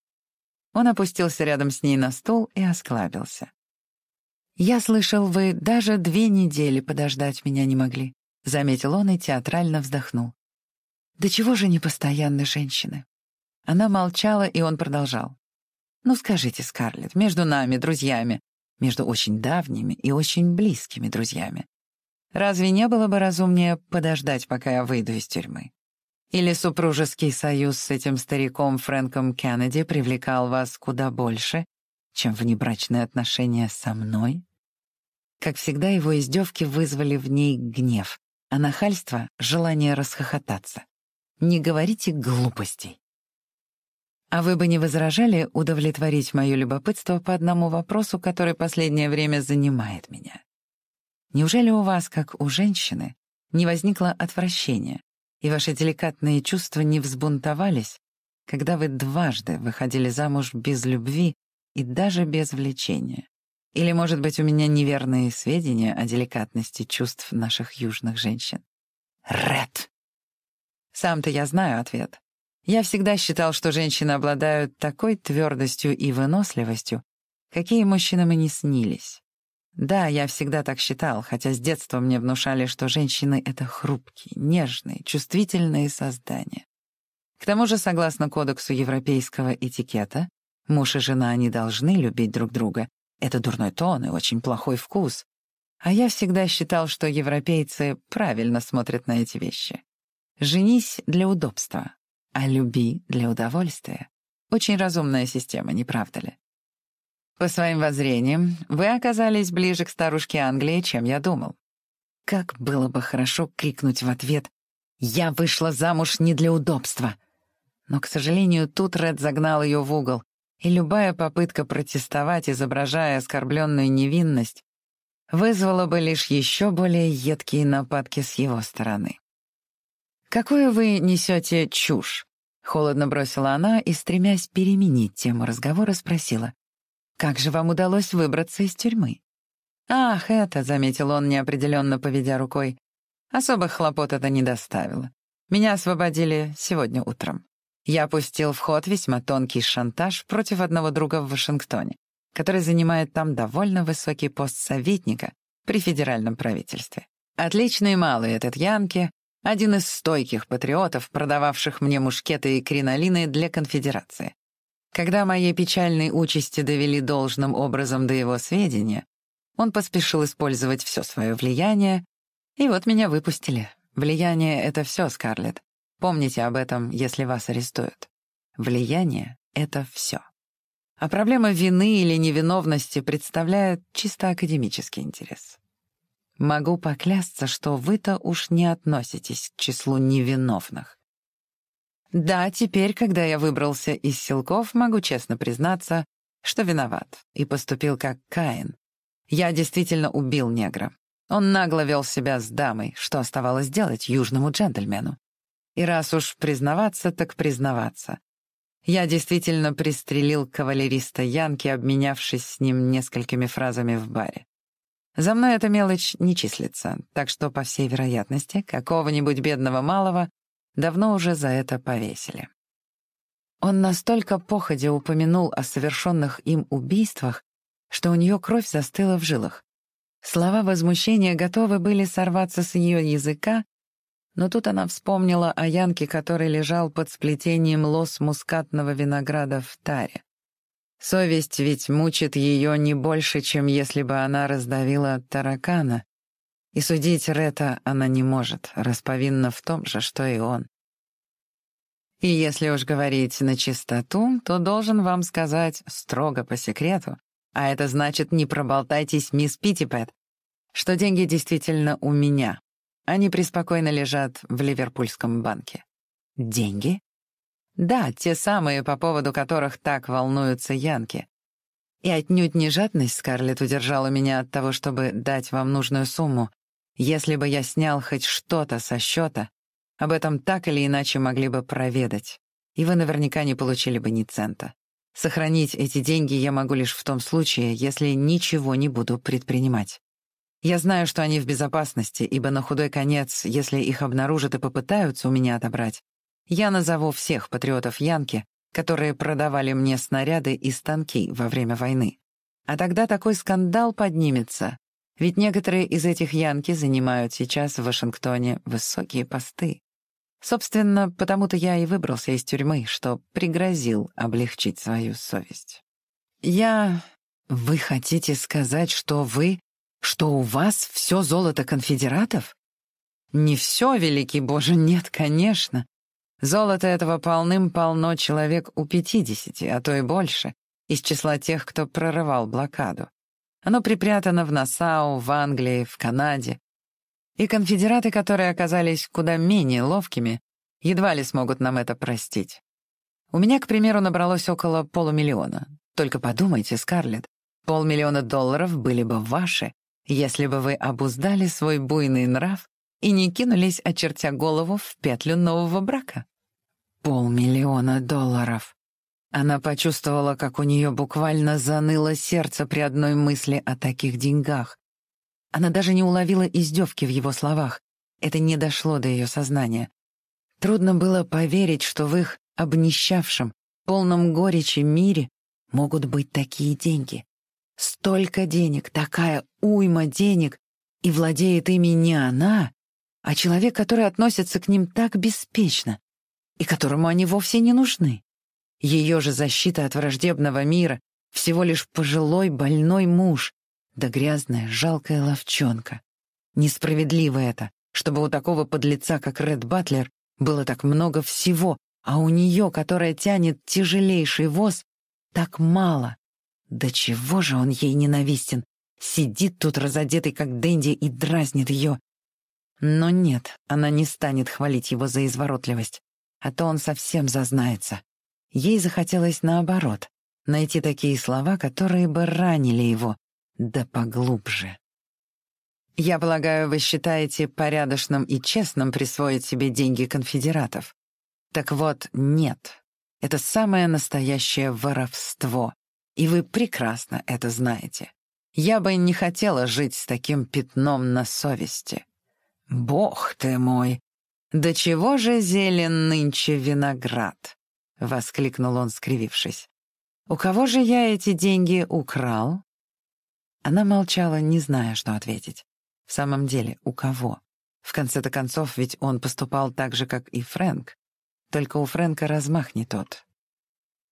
Он опустился рядом с ней на стул и осклабился. «Я слышал, вы даже две недели подождать меня не могли», — заметил он и театрально вздохнул. «Да чего же непостоянны женщины?» Она молчала, и он продолжал. «Ну скажите, Скарлетт, между нами, друзьями, между очень давними и очень близкими друзьями, разве не было бы разумнее подождать, пока я выйду из тюрьмы? Или супружеский союз с этим стариком Фрэнком Кеннеди привлекал вас куда больше, чем внебрачные отношения со мной?» Как всегда, его издевки вызвали в ней гнев, а нахальство — желание расхохотаться. «Не говорите глупостей. А вы бы не возражали удовлетворить мое любопытство по одному вопросу, который последнее время занимает меня? Неужели у вас, как у женщины, не возникло отвращения, и ваши деликатные чувства не взбунтовались, когда вы дважды выходили замуж без любви и даже без влечения? Или, может быть, у меня неверные сведения о деликатности чувств наших южных женщин? Ред! Сам-то я знаю ответ. Я всегда считал, что женщины обладают такой твердостью и выносливостью, какие мужчинам и не снились. Да, я всегда так считал, хотя с детства мне внушали, что женщины — это хрупкие, нежные, чувствительные создания. К тому же, согласно кодексу европейского этикета, муж и жена не должны любить друг друга. Это дурной тон и очень плохой вкус. А я всегда считал, что европейцы правильно смотрят на эти вещи. Женись для удобства, а люби для удовольствия. Очень разумная система, не правда ли? По своим воззрениям, вы оказались ближе к старушке Англии, чем я думал. Как было бы хорошо крикнуть в ответ «Я вышла замуж не для удобства!» Но, к сожалению, тут Ред загнал ее в угол, и любая попытка протестовать, изображая оскорбленную невинность, вызвала бы лишь еще более едкие нападки с его стороны. «Какую вы несете чушь?» — холодно бросила она и, стремясь переменить тему разговора, спросила. «Как же вам удалось выбраться из тюрьмы?» «Ах, это», — заметил он, неопределенно поведя рукой. «Особых хлопот это не доставило. Меня освободили сегодня утром. Я пустил в ход весьма тонкий шантаж против одного друга в Вашингтоне, который занимает там довольно высокий пост советника при федеральном правительстве. Отличный малый этот Янки, один из стойких патриотов, продававших мне мушкеты и кринолины для конфедерации. Когда моей печальной участи довели должным образом до его сведения, он поспешил использовать все свое влияние, и вот меня выпустили. Влияние — это все, Скарлетт. Помните об этом, если вас арестуют. Влияние — это все. А проблема вины или невиновности представляет чисто академический интерес. Могу поклясться, что вы-то уж не относитесь к числу невиновных. Да, теперь, когда я выбрался из силков, могу честно признаться, что виноват и поступил как Каин. Я действительно убил негра. Он нагло вел себя с дамой, что оставалось делать южному джентльмену. И раз уж признаваться, так признаваться. Я действительно пристрелил кавалериста Янки, обменявшись с ним несколькими фразами в баре. За мной эта мелочь не числится, так что, по всей вероятности, какого-нибудь бедного малого давно уже за это повесили. Он настолько походя упомянул о совершенных им убийствах, что у нее кровь застыла в жилах. Слова возмущения готовы были сорваться с ее языка, но тут она вспомнила о Янке, который лежал под сплетением лос мускатного винограда в таре. Совесть ведь мучит ее не больше, чем если бы она раздавила таракана. И судить Рета она не может, расповинна в том же, что и он. И если уж говорить на чистоту, то должен вам сказать строго по секрету, А это значит, не проболтайтесь, мисс Питтипэт, что деньги действительно у меня. Они преспокойно лежат в Ливерпульском банке. Деньги? Да, те самые, по поводу которых так волнуются янки. И отнюдь не жадность, Скарлетт, удержала меня от того, чтобы дать вам нужную сумму. Если бы я снял хоть что-то со счета, об этом так или иначе могли бы проведать, и вы наверняка не получили бы ни цента. Сохранить эти деньги я могу лишь в том случае, если ничего не буду предпринимать. Я знаю, что они в безопасности, ибо на худой конец, если их обнаружат и попытаются у меня отобрать, я назову всех патриотов Янки, которые продавали мне снаряды и станки во время войны. А тогда такой скандал поднимется, ведь некоторые из этих Янки занимают сейчас в Вашингтоне высокие посты. Собственно, потому-то я и выбрался из тюрьмы, что пригрозил облегчить свою совесть. Я... Вы хотите сказать, что вы... Что у вас все золото конфедератов? Не все, великий Боже, нет, конечно. Золото этого полным-полно человек у пятидесяти, а то и больше, из числа тех, кто прорывал блокаду. Оно припрятано в Нассау, в Англии, в Канаде. И конфедераты, которые оказались куда менее ловкими, едва ли смогут нам это простить. У меня, к примеру, набралось около полумиллиона. Только подумайте, Скарлетт, полмиллиона долларов были бы ваши, если бы вы обуздали свой буйный нрав и не кинулись, очертя голову, в петлю нового брака. Полмиллиона долларов. Она почувствовала, как у нее буквально заныло сердце при одной мысли о таких деньгах. Она даже не уловила издевки в его словах. Это не дошло до ее сознания. Трудно было поверить, что в их обнищавшем, полном горечи мире могут быть такие деньги. Столько денег, такая уйма денег, и владеет ими не она, а человек, который относится к ним так беспечно, и которому они вовсе не нужны. Ее же защита от враждебного мира — всего лишь пожилой больной муж, да грязная жалкая ловчонка. Несправедливо это, чтобы у такого подлеца, как Ред Батлер, было так много всего, а у нее, которая тянет тяжелейший воз, так мало. Да чего же он ей ненавистен? Сидит тут разодетый, как Дэнди, и дразнит ее. Но нет, она не станет хвалить его за изворотливость а то он совсем зазнается. Ей захотелось наоборот, найти такие слова, которые бы ранили его, да поглубже. «Я полагаю, вы считаете порядочным и честным присвоить себе деньги конфедератов. Так вот, нет. Это самое настоящее воровство, и вы прекрасно это знаете. Я бы не хотела жить с таким пятном на совести. Бог ты мой, «Да чего же зелен нынче виноград?» — воскликнул он, скривившись. «У кого же я эти деньги украл?» Она молчала, не зная, что ответить. В самом деле, у кого? В конце-то концов, ведь он поступал так же, как и Фрэнк. Только у Фрэнка размах не тот.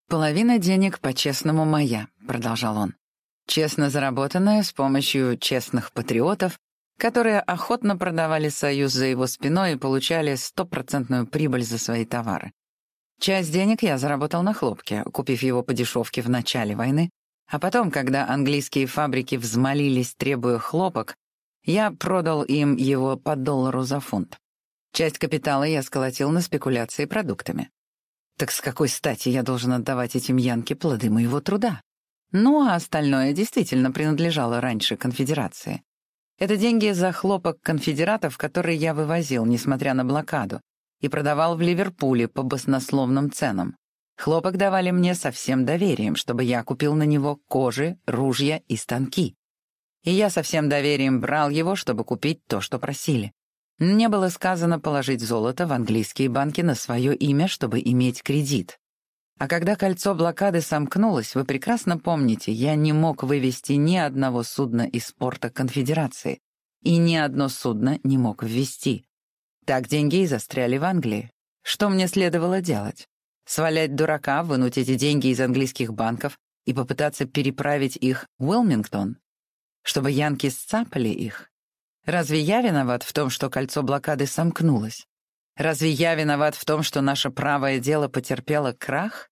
«Половина денег по-честному моя», — продолжал он. «Честно заработанная с помощью честных патриотов которые охотно продавали «Союз» за его спиной и получали стопроцентную прибыль за свои товары. Часть денег я заработал на хлопке, купив его по дешевке в начале войны, а потом, когда английские фабрики взмолились, требуя хлопок, я продал им его по доллару за фунт. Часть капитала я сколотил на спекуляции продуктами. Так с какой стати я должен отдавать этим янке плоды моего труда? Ну, а остальное действительно принадлежало раньше конфедерации. Это деньги за хлопок конфедератов, которые я вывозил, несмотря на блокаду, и продавал в Ливерпуле по баснословным ценам. Хлопок давали мне со всем доверием, чтобы я купил на него кожи, ружья и станки. И я со всем доверием брал его, чтобы купить то, что просили. Мне было сказано положить золото в английские банки на свое имя, чтобы иметь кредит. А когда кольцо блокады сомкнулось, вы прекрасно помните, я не мог вывести ни одного судна из порта Конфедерации, и ни одно судно не мог ввести. Так деньги и застряли в Англии. Что мне следовало делать? Свалять дурака, вынуть эти деньги из английских банков и попытаться переправить их в Уилмингтон? Чтобы янки сцапали их? Разве я виноват в том, что кольцо блокады сомкнулось? Разве я виноват в том, что наше правое дело потерпело крах?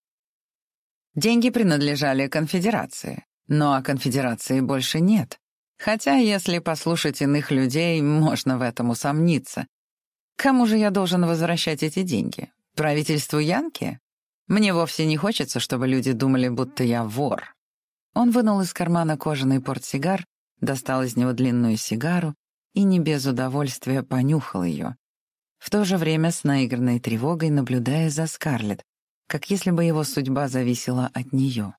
Деньги принадлежали конфедерации. Но о конфедерации больше нет. Хотя, если послушать иных людей, можно в этом усомниться. Кому же я должен возвращать эти деньги? Правительству Янки? Мне вовсе не хочется, чтобы люди думали, будто я вор. Он вынул из кармана кожаный портсигар, достал из него длинную сигару и не без удовольствия понюхал ее. В то же время с наигранной тревогой наблюдая за Скарлетт, как если бы его судьба зависела от нее.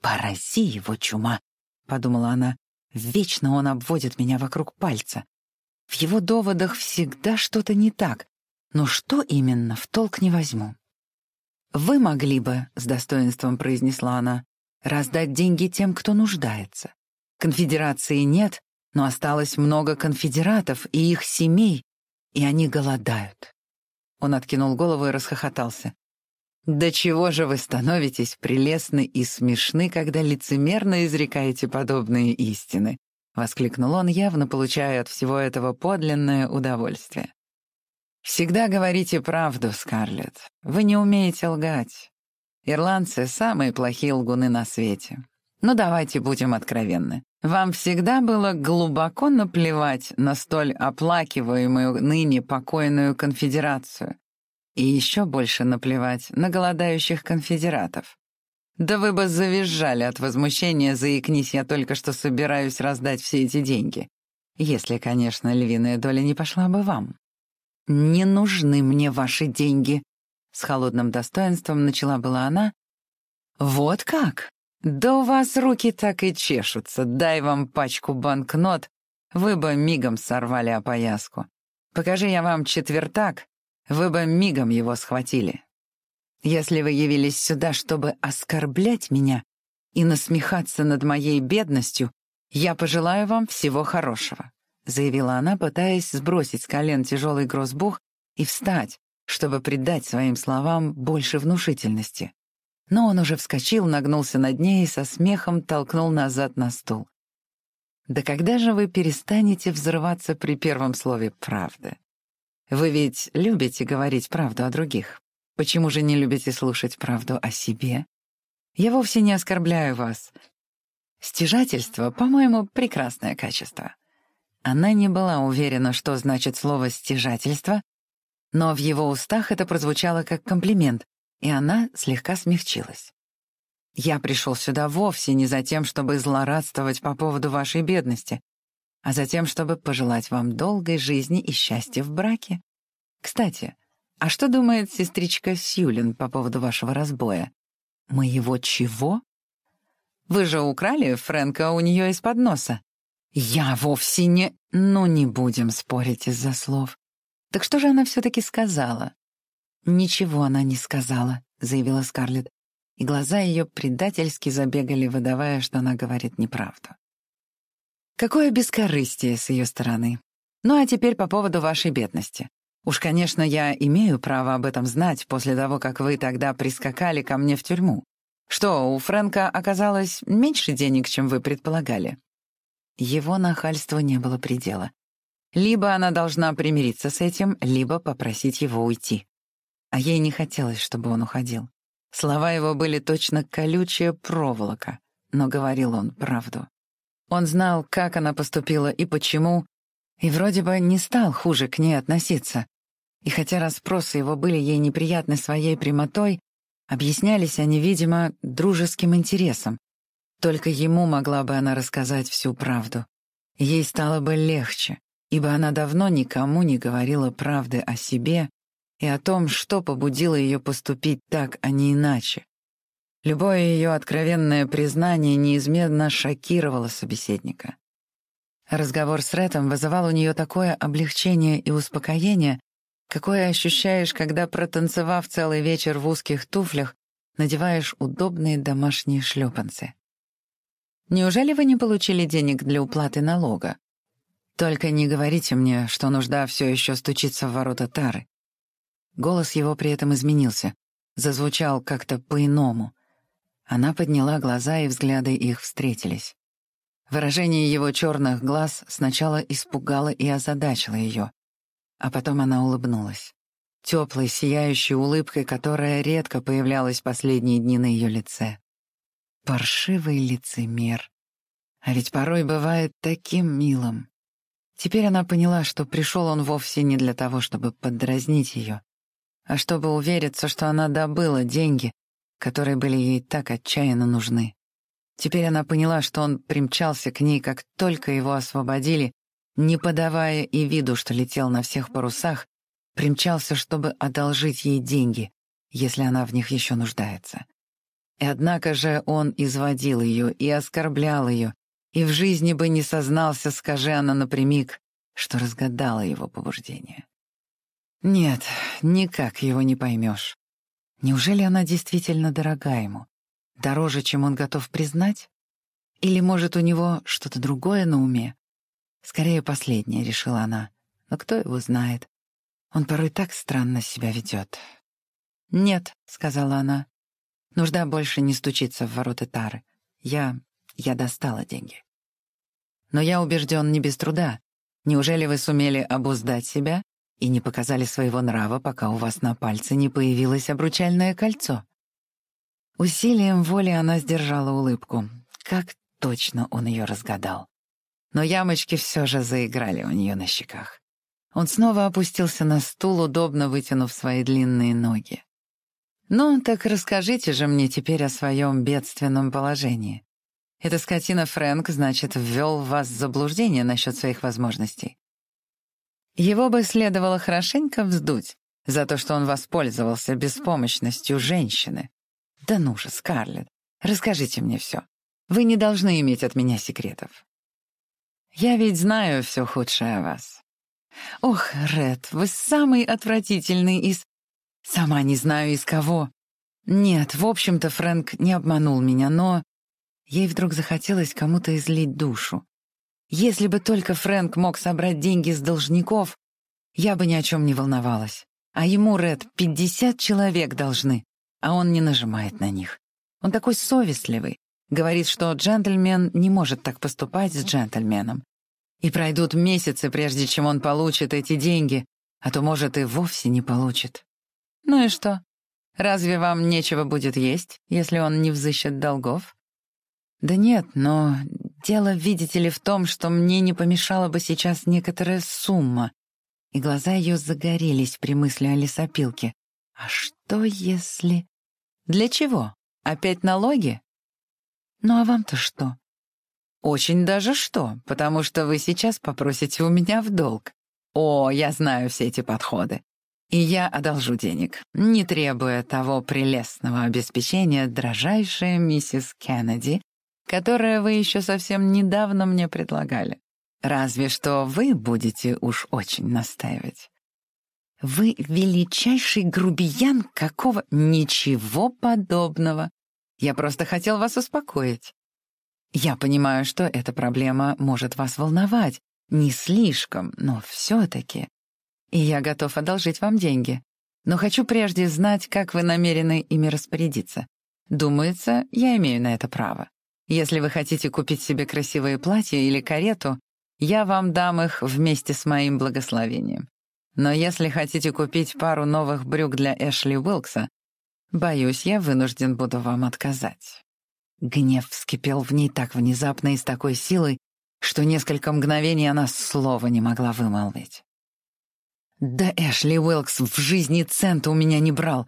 «Порази его, чума!» — подумала она. «Вечно он обводит меня вокруг пальца. В его доводах всегда что-то не так, но что именно, в толк не возьму». «Вы могли бы», — с достоинством произнесла она, «раздать деньги тем, кто нуждается. Конфедерации нет, но осталось много конфедератов и их семей, и они голодают». Он откинул голову и расхохотался. «Да чего же вы становитесь прелестны и смешны, когда лицемерно изрекаете подобные истины?» — воскликнул он, явно получая от всего этого подлинное удовольствие. «Всегда говорите правду, Скарлетт. Вы не умеете лгать. Ирландцы — самые плохие лгуны на свете. Но давайте будем откровенны. Вам всегда было глубоко наплевать на столь оплакиваемую ныне покойную конфедерацию, и еще больше наплевать на голодающих конфедератов. Да вы бы завизжали от возмущения, заикнись я только что собираюсь раздать все эти деньги. Если, конечно, львиная доля не пошла бы вам. «Не нужны мне ваши деньги», — с холодным достоинством начала была она. «Вот как? Да у вас руки так и чешутся. Дай вам пачку банкнот, вы бы мигом сорвали опояску. Покажи я вам четвертак, вы бы мигом его схватили. Если вы явились сюда, чтобы оскорблять меня и насмехаться над моей бедностью, я пожелаю вам всего хорошего», — заявила она, пытаясь сбросить с колен тяжелый грозбух и встать, чтобы придать своим словам больше внушительности. Но он уже вскочил, нагнулся над ней и со смехом толкнул назад на стул. «Да когда же вы перестанете взрываться при первом слове «правда»? Вы ведь любите говорить правду о других. Почему же не любите слушать правду о себе? Я вовсе не оскорбляю вас. Стяжательство, по-моему, прекрасное качество. Она не была уверена, что значит слово «стяжательство», но в его устах это прозвучало как комплимент, и она слегка смягчилась. «Я пришел сюда вовсе не за тем, чтобы злорадствовать по поводу вашей бедности а затем, чтобы пожелать вам долгой жизни и счастья в браке. Кстати, а что думает сестричка Сьюлин по поводу вашего разбоя? Моего чего? Вы же украли Фрэнка у нее из-под носа. Я вовсе не... Ну, не будем спорить из-за слов. Так что же она все-таки сказала? Ничего она не сказала, заявила Скарлетт, и глаза ее предательски забегали, выдавая, что она говорит неправду. Какое бескорыстие с ее стороны. Ну а теперь по поводу вашей бедности. Уж, конечно, я имею право об этом знать после того, как вы тогда прискакали ко мне в тюрьму. Что, у Фрэнка оказалось меньше денег, чем вы предполагали? Его нахальству не было предела. Либо она должна примириться с этим, либо попросить его уйти. А ей не хотелось, чтобы он уходил. Слова его были точно колючая проволока, но говорил он правду. Он знал, как она поступила и почему, и вроде бы не стал хуже к ней относиться. И хотя расспросы его были ей неприятны своей прямотой, объяснялись они, видимо, дружеским интересом. Только ему могла бы она рассказать всю правду. Ей стало бы легче, ибо она давно никому не говорила правды о себе и о том, что побудило ее поступить так, а не иначе. Любое ее откровенное признание неизменно шокировало собеседника. Разговор с Рэтом вызывал у нее такое облегчение и успокоение, какое ощущаешь, когда, протанцевав целый вечер в узких туфлях, надеваешь удобные домашние шлепанцы. «Неужели вы не получили денег для уплаты налога? Только не говорите мне, что нужда все еще стучится в ворота Тары». Голос его при этом изменился, зазвучал как-то по-иному — она подняла глаза, и взгляды их встретились. Выражение его черных глаз сначала испугало и озадачило ее, а потом она улыбнулась. Теплой, сияющей улыбкой, которая редко появлялась последние дни на ее лице. Паршивый лицемер. А ведь порой бывает таким милым. Теперь она поняла, что пришел он вовсе не для того, чтобы поддразнить ее, а чтобы увериться, что она добыла деньги, которые были ей так отчаянно нужны. Теперь она поняла, что он примчался к ней, как только его освободили, не подавая и виду, что летел на всех парусах, примчался, чтобы одолжить ей деньги, если она в них еще нуждается. И однако же он изводил ее и оскорблял ее, и в жизни бы не сознался, скажи она напрямик, что разгадала его побуждение. Нет, никак его не поймешь. Неужели она действительно дорога ему? Дороже, чем он готов признать? Или, может, у него что-то другое на уме? Скорее, последнее, решила она. Но кто его знает? Он порой так странно себя ведет. «Нет», — сказала она, — «нужда больше не стучиться в ворота Тары. Я... я достала деньги». «Но я убежден не без труда. Неужели вы сумели обуздать себя и не показали своего нрава, пока у вас на пальце не появилось обручальное кольцо. Усилием воли она сдержала улыбку. Как точно он ее разгадал. Но ямочки все же заиграли у нее на щеках. Он снова опустился на стул, удобно вытянув свои длинные ноги. «Ну, так расскажите же мне теперь о своем бедственном положении. Эта скотина Фрэнк, значит, ввел в вас в заблуждение насчет своих возможностей. Его бы следовало хорошенько вздуть за то, что он воспользовался беспомощностью женщины. Да ну же, Скарлетт, расскажите мне все. Вы не должны иметь от меня секретов. Я ведь знаю все худшее о вас. Ох, Ред, вы самый отвратительный из... Сама не знаю из кого. Нет, в общем-то, Фрэнк не обманул меня, но... Ей вдруг захотелось кому-то излить душу. Если бы только Фрэнк мог собрать деньги с должников, я бы ни о чем не волновалась. А ему, Ред, пятьдесят человек должны, а он не нажимает на них. Он такой совестливый. Говорит, что джентльмен не может так поступать с джентльменом. И пройдут месяцы, прежде чем он получит эти деньги, а то, может, и вовсе не получит. Ну и что? Разве вам нечего будет есть, если он не взыщет долгов? Да нет, но Дело, видите ли, в том, что мне не помешала бы сейчас некоторая сумма. И глаза ее загорелись при мысли о лесопилке. А что если... Для чего? Опять налоги? Ну а вам-то что? Очень даже что, потому что вы сейчас попросите у меня в долг. О, я знаю все эти подходы. И я одолжу денег, не требуя того прелестного обеспечения, дрожайшая миссис Кеннеди, которое вы еще совсем недавно мне предлагали. Разве что вы будете уж очень настаивать. Вы величайший грубиян какого... Ничего подобного. Я просто хотел вас успокоить. Я понимаю, что эта проблема может вас волновать. Не слишком, но все-таки. И я готов одолжить вам деньги. Но хочу прежде знать, как вы намерены ими распорядиться. Думается, я имею на это право. Если вы хотите купить себе красивое платье или карету, я вам дам их вместе с моим благословением. Но если хотите купить пару новых брюк для Эшли Уилкса, боюсь, я вынужден буду вам отказать». Гнев вскипел в ней так внезапно и с такой силой, что несколько мгновений она слова не могла вымолвить. «Да Эшли Уилкс в жизни цента у меня не брал.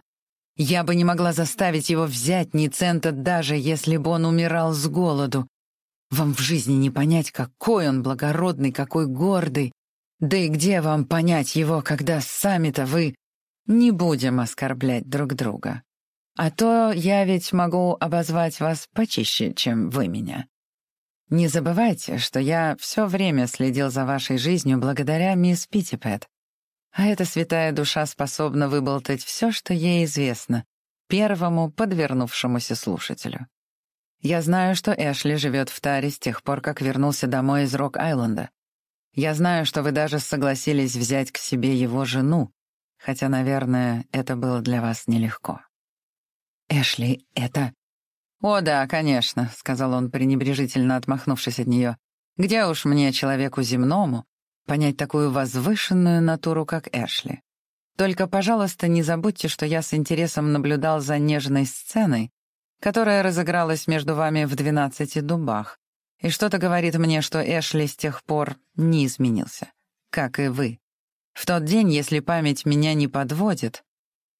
Я бы не могла заставить его взять ни цента, даже если бы он умирал с голоду. Вам в жизни не понять, какой он благородный, какой гордый. Да и где вам понять его, когда сами-то вы... Не будем оскорблять друг друга. А то я ведь могу обозвать вас почище, чем вы меня. Не забывайте, что я все время следил за вашей жизнью благодаря мисс Питтипэт. А эта святая душа способна выболтать все, что ей известно, первому подвернувшемуся слушателю. Я знаю, что Эшли живет в Таре с тех пор, как вернулся домой из Рок-Айленда. Я знаю, что вы даже согласились взять к себе его жену, хотя, наверное, это было для вас нелегко. Эшли, это... «О, да, конечно», — сказал он, пренебрежительно отмахнувшись от нее. «Где уж мне, человеку земному, понять такую возвышенную натуру, как Эшли. Только, пожалуйста, не забудьте, что я с интересом наблюдал за нежной сценой, которая разыгралась между вами в двенадцати дубах. И что-то говорит мне, что Эшли с тех пор не изменился, как и вы. В тот день, если память меня не подводит,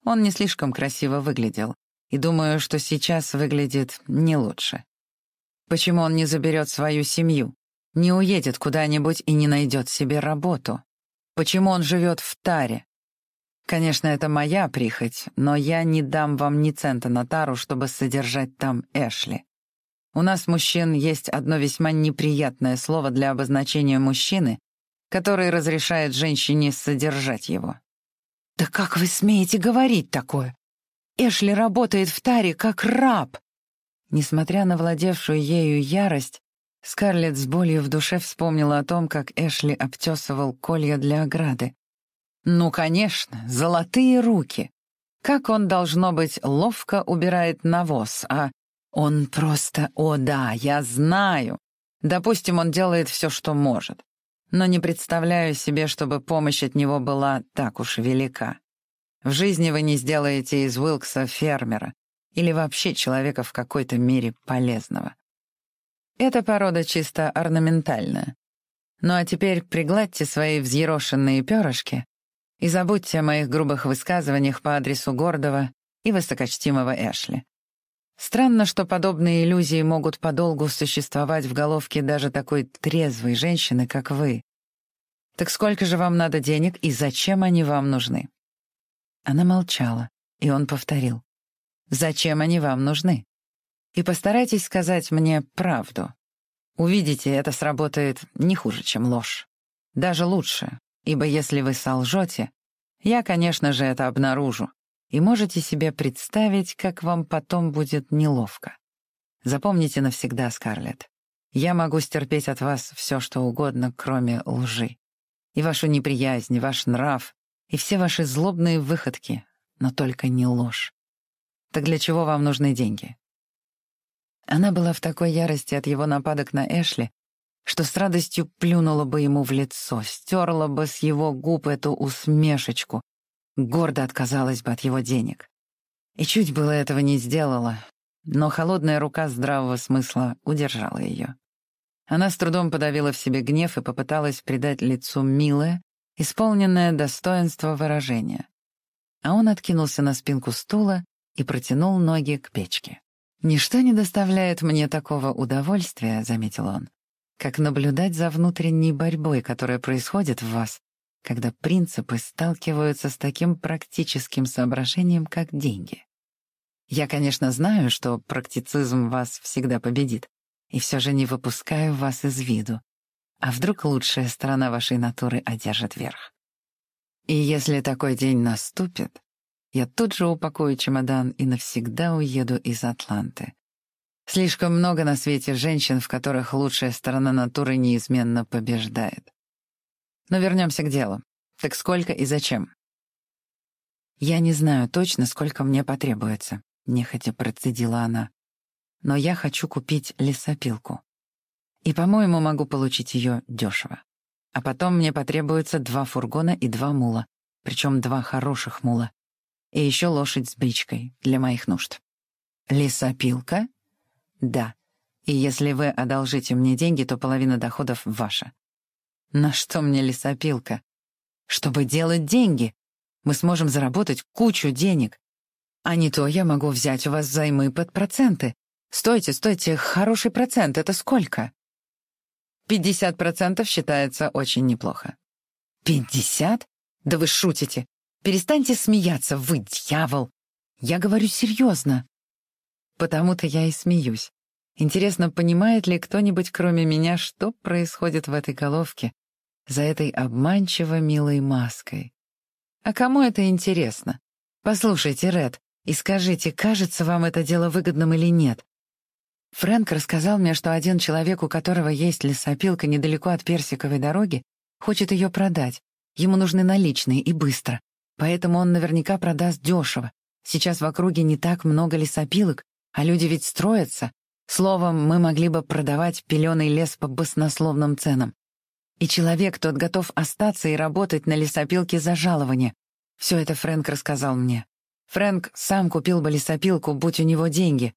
он не слишком красиво выглядел, и думаю, что сейчас выглядит не лучше. Почему он не заберет свою семью, не уедет куда-нибудь и не найдет себе работу? Почему он живет в таре? Конечно, это моя прихоть, но я не дам вам ни цента на тару, чтобы содержать там Эшли. У нас, мужчин, есть одно весьма неприятное слово для обозначения мужчины, который разрешает женщине содержать его. «Да как вы смеете говорить такое? Эшли работает в таре как раб!» Несмотря на владевшую ею ярость, Скарлетт с болью в душе вспомнила о том, как Эшли обтесывал колья для ограды. Ну, конечно, золотые руки. Как он, должно быть, ловко убирает навоз, а он просто... О, да, я знаю. Допустим, он делает все, что может но не представляю себе, чтобы помощь от него была так уж велика. В жизни вы не сделаете из Уилкса фермера или вообще человека в какой-то мере полезного. Эта порода чисто орнаментальная. Ну а теперь пригладьте свои взъерошенные перышки и забудьте о моих грубых высказываниях по адресу гордого и высокочтимого Эшли. Странно, что подобные иллюзии могут подолгу существовать в головке даже такой трезвой женщины, как вы. Так сколько же вам надо денег и зачем они вам нужны?» Она молчала, и он повторил. «Зачем они вам нужны? И постарайтесь сказать мне правду. Увидите, это сработает не хуже, чем ложь. Даже лучше, ибо если вы солжете, я, конечно же, это обнаружу, и можете себе представить, как вам потом будет неловко. Запомните навсегда, Скарлетт, я могу стерпеть от вас все, что угодно, кроме лжи. И вашу неприязнь, и ваш нрав, и все ваши злобные выходки, но только не ложь. Так для чего вам нужны деньги? Она была в такой ярости от его нападок на Эшли, что с радостью плюнула бы ему в лицо, стерла бы с его губ эту усмешечку, гордо отказалась бы от его денег. И чуть было этого не сделала, но холодная рука здравого смысла удержала ее. Она с трудом подавила в себе гнев и попыталась придать лицу милое, исполненное достоинство выражения. А он откинулся на спинку стула и протянул ноги к печке. «Ничто не доставляет мне такого удовольствия», — заметил он, «как наблюдать за внутренней борьбой, которая происходит в вас, когда принципы сталкиваются с таким практическим соображением, как деньги. Я, конечно, знаю, что практицизм вас всегда победит, и все же не выпускаю вас из виду. А вдруг лучшая сторона вашей натуры одержит верх? И если такой день наступит, я тут же упакую чемодан и навсегда уеду из Атланты. Слишком много на свете женщин, в которых лучшая сторона натуры неизменно побеждает. Но вернемся к делу. Так сколько и зачем? Я не знаю точно, сколько мне потребуется, нехотя процедила она. Но я хочу купить лесопилку. И, по-моему, могу получить ее дешево. А потом мне потребуется два фургона и два мула, причем два хороших мула. И еще лошадь с бричкой для моих нужд. Лесопилка? Да. И если вы одолжите мне деньги, то половина доходов ваша. На что мне лесопилка? Чтобы делать деньги. Мы сможем заработать кучу денег. А не то я могу взять у вас займы под проценты. Стойте, стойте, хороший процент — это сколько? Пятьдесят процентов считается очень неплохо. Пятьдесят? Да вы шутите. Перестаньте смеяться, вы дьявол. Я говорю серьезно. Потому-то я и смеюсь. Интересно, понимает ли кто-нибудь, кроме меня, что происходит в этой головке, за этой обманчиво милой маской. А кому это интересно? Послушайте, Ред, и скажите, кажется вам это дело выгодным или нет? Фрэнк рассказал мне, что один человек, у которого есть лесопилка недалеко от Персиковой дороги, хочет ее продать. Ему нужны наличные и быстро. Поэтому он наверняка продаст дешево. Сейчас в округе не так много лесопилок, а люди ведь строятся. Словом, мы могли бы продавать пеленый лес по баснословным ценам. И человек тот готов остаться и работать на лесопилке за жалование. Все это Фрэнк рассказал мне. Фрэнк сам купил бы лесопилку, будь у него деньги.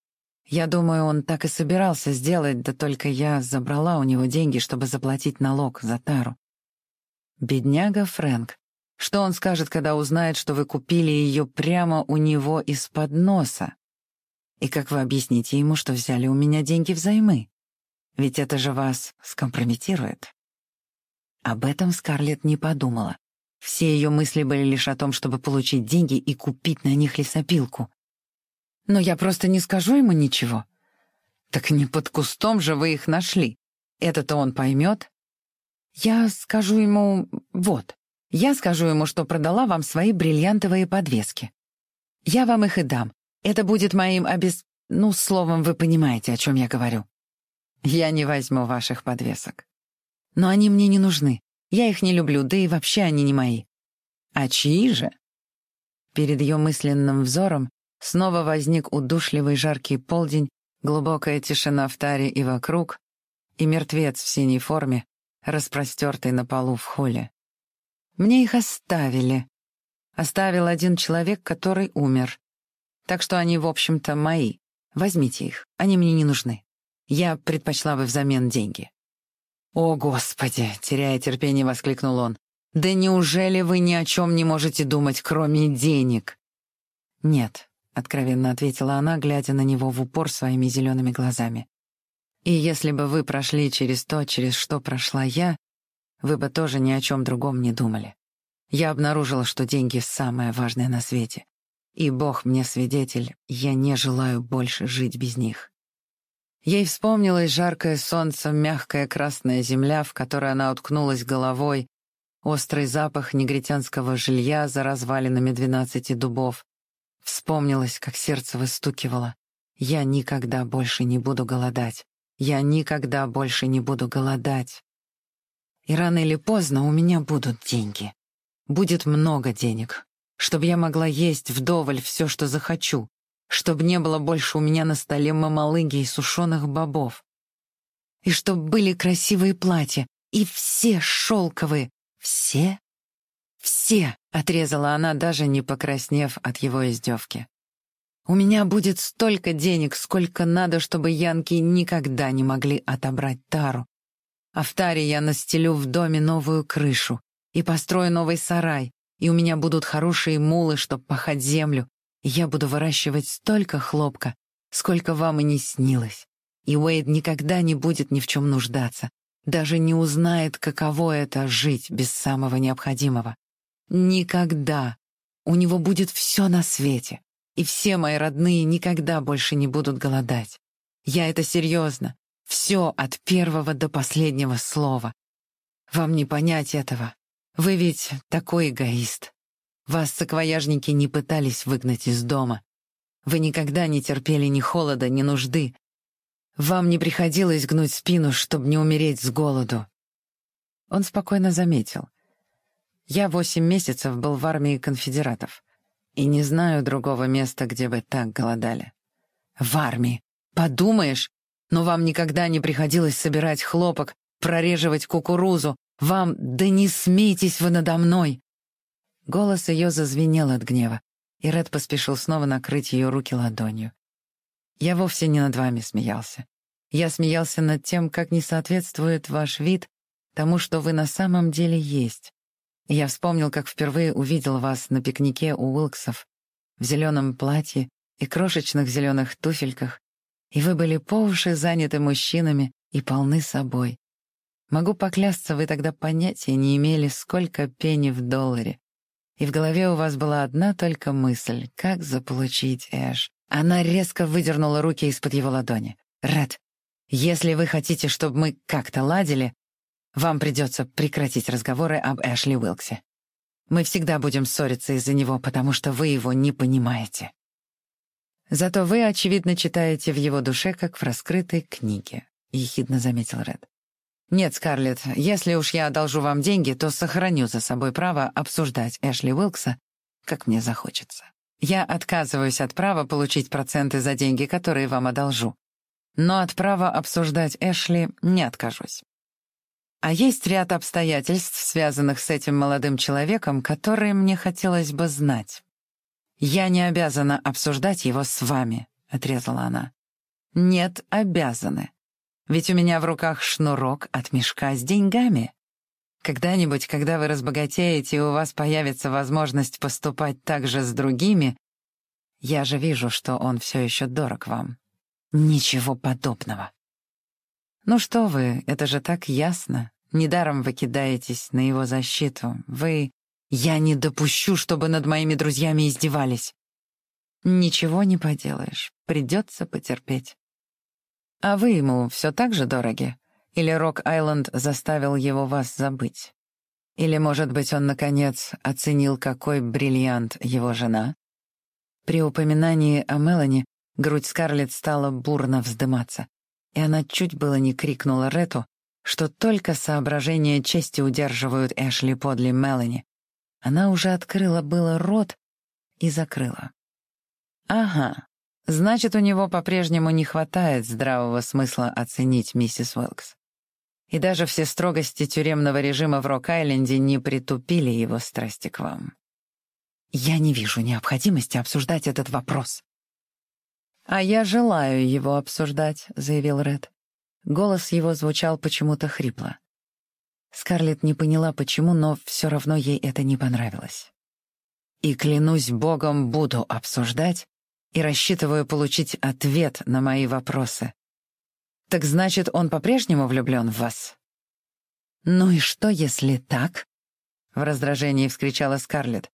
Я думаю, он так и собирался сделать, да только я забрала у него деньги, чтобы заплатить налог за тару. Бедняга Фрэнк. Что он скажет, когда узнает, что вы купили ее прямо у него из-под носа? И как вы объясните ему, что взяли у меня деньги взаймы? Ведь это же вас скомпрометирует. Об этом Скарлетт не подумала. Все ее мысли были лишь о том, чтобы получить деньги и купить на них лесопилку. Но я просто не скажу ему ничего. Так не под кустом же вы их нашли. Это-то он поймет. Я скажу ему... Вот. Я скажу ему, что продала вам свои бриллиантовые подвески. Я вам их и дам. Это будет моим обез... Ну, словом, вы понимаете, о чем я говорю. Я не возьму ваших подвесок. Но они мне не нужны. Я их не люблю, да и вообще они не мои. А чьи же? Перед ее мысленным взором снова возник удушливый жаркий полдень, глубокая тишина в таре и вокруг, и мертвец в синей форме, распростертый на полу в холле. Мне их оставили. Оставил один человек, который умер. Так что они, в общем-то, мои. Возьмите их, они мне не нужны. Я предпочла бы взамен деньги. «О, Господи!» — теряя терпение, воскликнул он. «Да неужели вы ни о чем не можете думать, кроме денег?» «Нет», — откровенно ответила она, глядя на него в упор своими зелеными глазами. «И если бы вы прошли через то, через что прошла я, вы бы тоже ни о чем другом не думали. Я обнаружила, что деньги — самое важное на свете. И Бог мне свидетель, я не желаю больше жить без них. Ей вспомнилось жаркое солнце, мягкая красная земля, в которой она уткнулась головой, острый запах негритянского жилья за развалинами двенадцати дубов. Вспомнилось, как сердце выстукивало. «Я никогда больше не буду голодать. Я никогда больше не буду голодать. И рано или поздно у меня будут деньги. Будет много денег, чтобы я могла есть вдоволь все, что захочу, чтобы не было больше у меня на столе мамалыги и сушеных бобов. И чтобы были красивые платья, и все шелковые, все, все, — отрезала она, даже не покраснев от его издевки. У меня будет столько денег, сколько надо, чтобы янки никогда не могли отобрать тару. А в таре я настелю в доме новую крышу и построю новый сарай, и у меня будут хорошие мулы, чтоб пахать землю, я буду выращивать столько хлопка, сколько вам и не снилось. И Уэйд никогда не будет ни в чем нуждаться, даже не узнает, каково это — жить без самого необходимого. Никогда. У него будет все на свете, и все мои родные никогда больше не будут голодать. Я это серьезно. Все от первого до последнего слова. Вам не понять этого. Вы ведь такой эгоист. Вас саквояжники не пытались выгнать из дома. Вы никогда не терпели ни холода, ни нужды. Вам не приходилось гнуть спину, чтобы не умереть с голоду. Он спокойно заметил. Я восемь месяцев был в армии конфедератов и не знаю другого места, где бы так голодали. В армии. Подумаешь, но вам никогда не приходилось собирать хлопок, прореживать кукурузу. Вам, да не смейтесь вы надо мной. Голос ее зазвенел от гнева, и Ред поспешил снова накрыть ее руки ладонью. «Я вовсе не над вами смеялся. Я смеялся над тем, как не соответствует ваш вид тому, что вы на самом деле есть. Я вспомнил, как впервые увидел вас на пикнике у Уилксов в зеленом платье и крошечных зеленых туфельках, и вы были по уши заняты мужчинами и полны собой. Могу поклясться, вы тогда понятия не имели, сколько пени в долларе, и в голове у вас была одна только мысль — как заполучить Эш. Она резко выдернула руки из-под его ладони. «Ред, если вы хотите, чтобы мы как-то ладили, вам придется прекратить разговоры об Эшли Уилксе. Мы всегда будем ссориться из-за него, потому что вы его не понимаете. Зато вы, очевидно, читаете в его душе, как в раскрытой книге», — ехидно заметил Ред. «Нет, Скарлетт, если уж я одолжу вам деньги, то сохраню за собой право обсуждать Эшли Уилкса, как мне захочется. Я отказываюсь от права получить проценты за деньги, которые вам одолжу. Но от права обсуждать Эшли не откажусь. А есть ряд обстоятельств, связанных с этим молодым человеком, которые мне хотелось бы знать. Я не обязана обсуждать его с вами», — отрезала она. Нет, обязаны. Ведь у меня в руках шнурок от мешка с деньгами. Когда-нибудь, когда вы разбогатеете, и у вас появится возможность поступать так же с другими, я же вижу, что он все еще дорог вам. Ничего подобного. Ну что вы, это же так ясно. Недаром вы кидаетесь на его защиту. Вы... Я не допущу, чтобы над моими друзьями издевались. Ничего не поделаешь, придется потерпеть. А вы ему все так же дороги? Или Рок-Айленд заставил его вас забыть? Или, может быть, он, наконец, оценил, какой бриллиант его жена? При упоминании о Мелани грудь Скарлетт стала бурно вздыматься, и она чуть было не крикнула Рету, что только соображения чести удерживают Эшли подле Мелани. Она уже открыла было рот и закрыла. «Ага, значит, у него по-прежнему не хватает здравого смысла оценить миссис Уэлкс. И даже все строгости тюремного режима в Рок-Айленде не притупили его страсти к вам. Я не вижу необходимости обсуждать этот вопрос. «А я желаю его обсуждать», — заявил Ред. Голос его звучал почему-то хрипло. Скарлетт не поняла, почему, но все равно ей это не понравилось. «И клянусь Богом, буду обсуждать и рассчитываю получить ответ на мои вопросы. Так значит, он по-прежнему влюблен в вас?» «Ну и что, если так?» — в раздражении вскричала Скарлетт.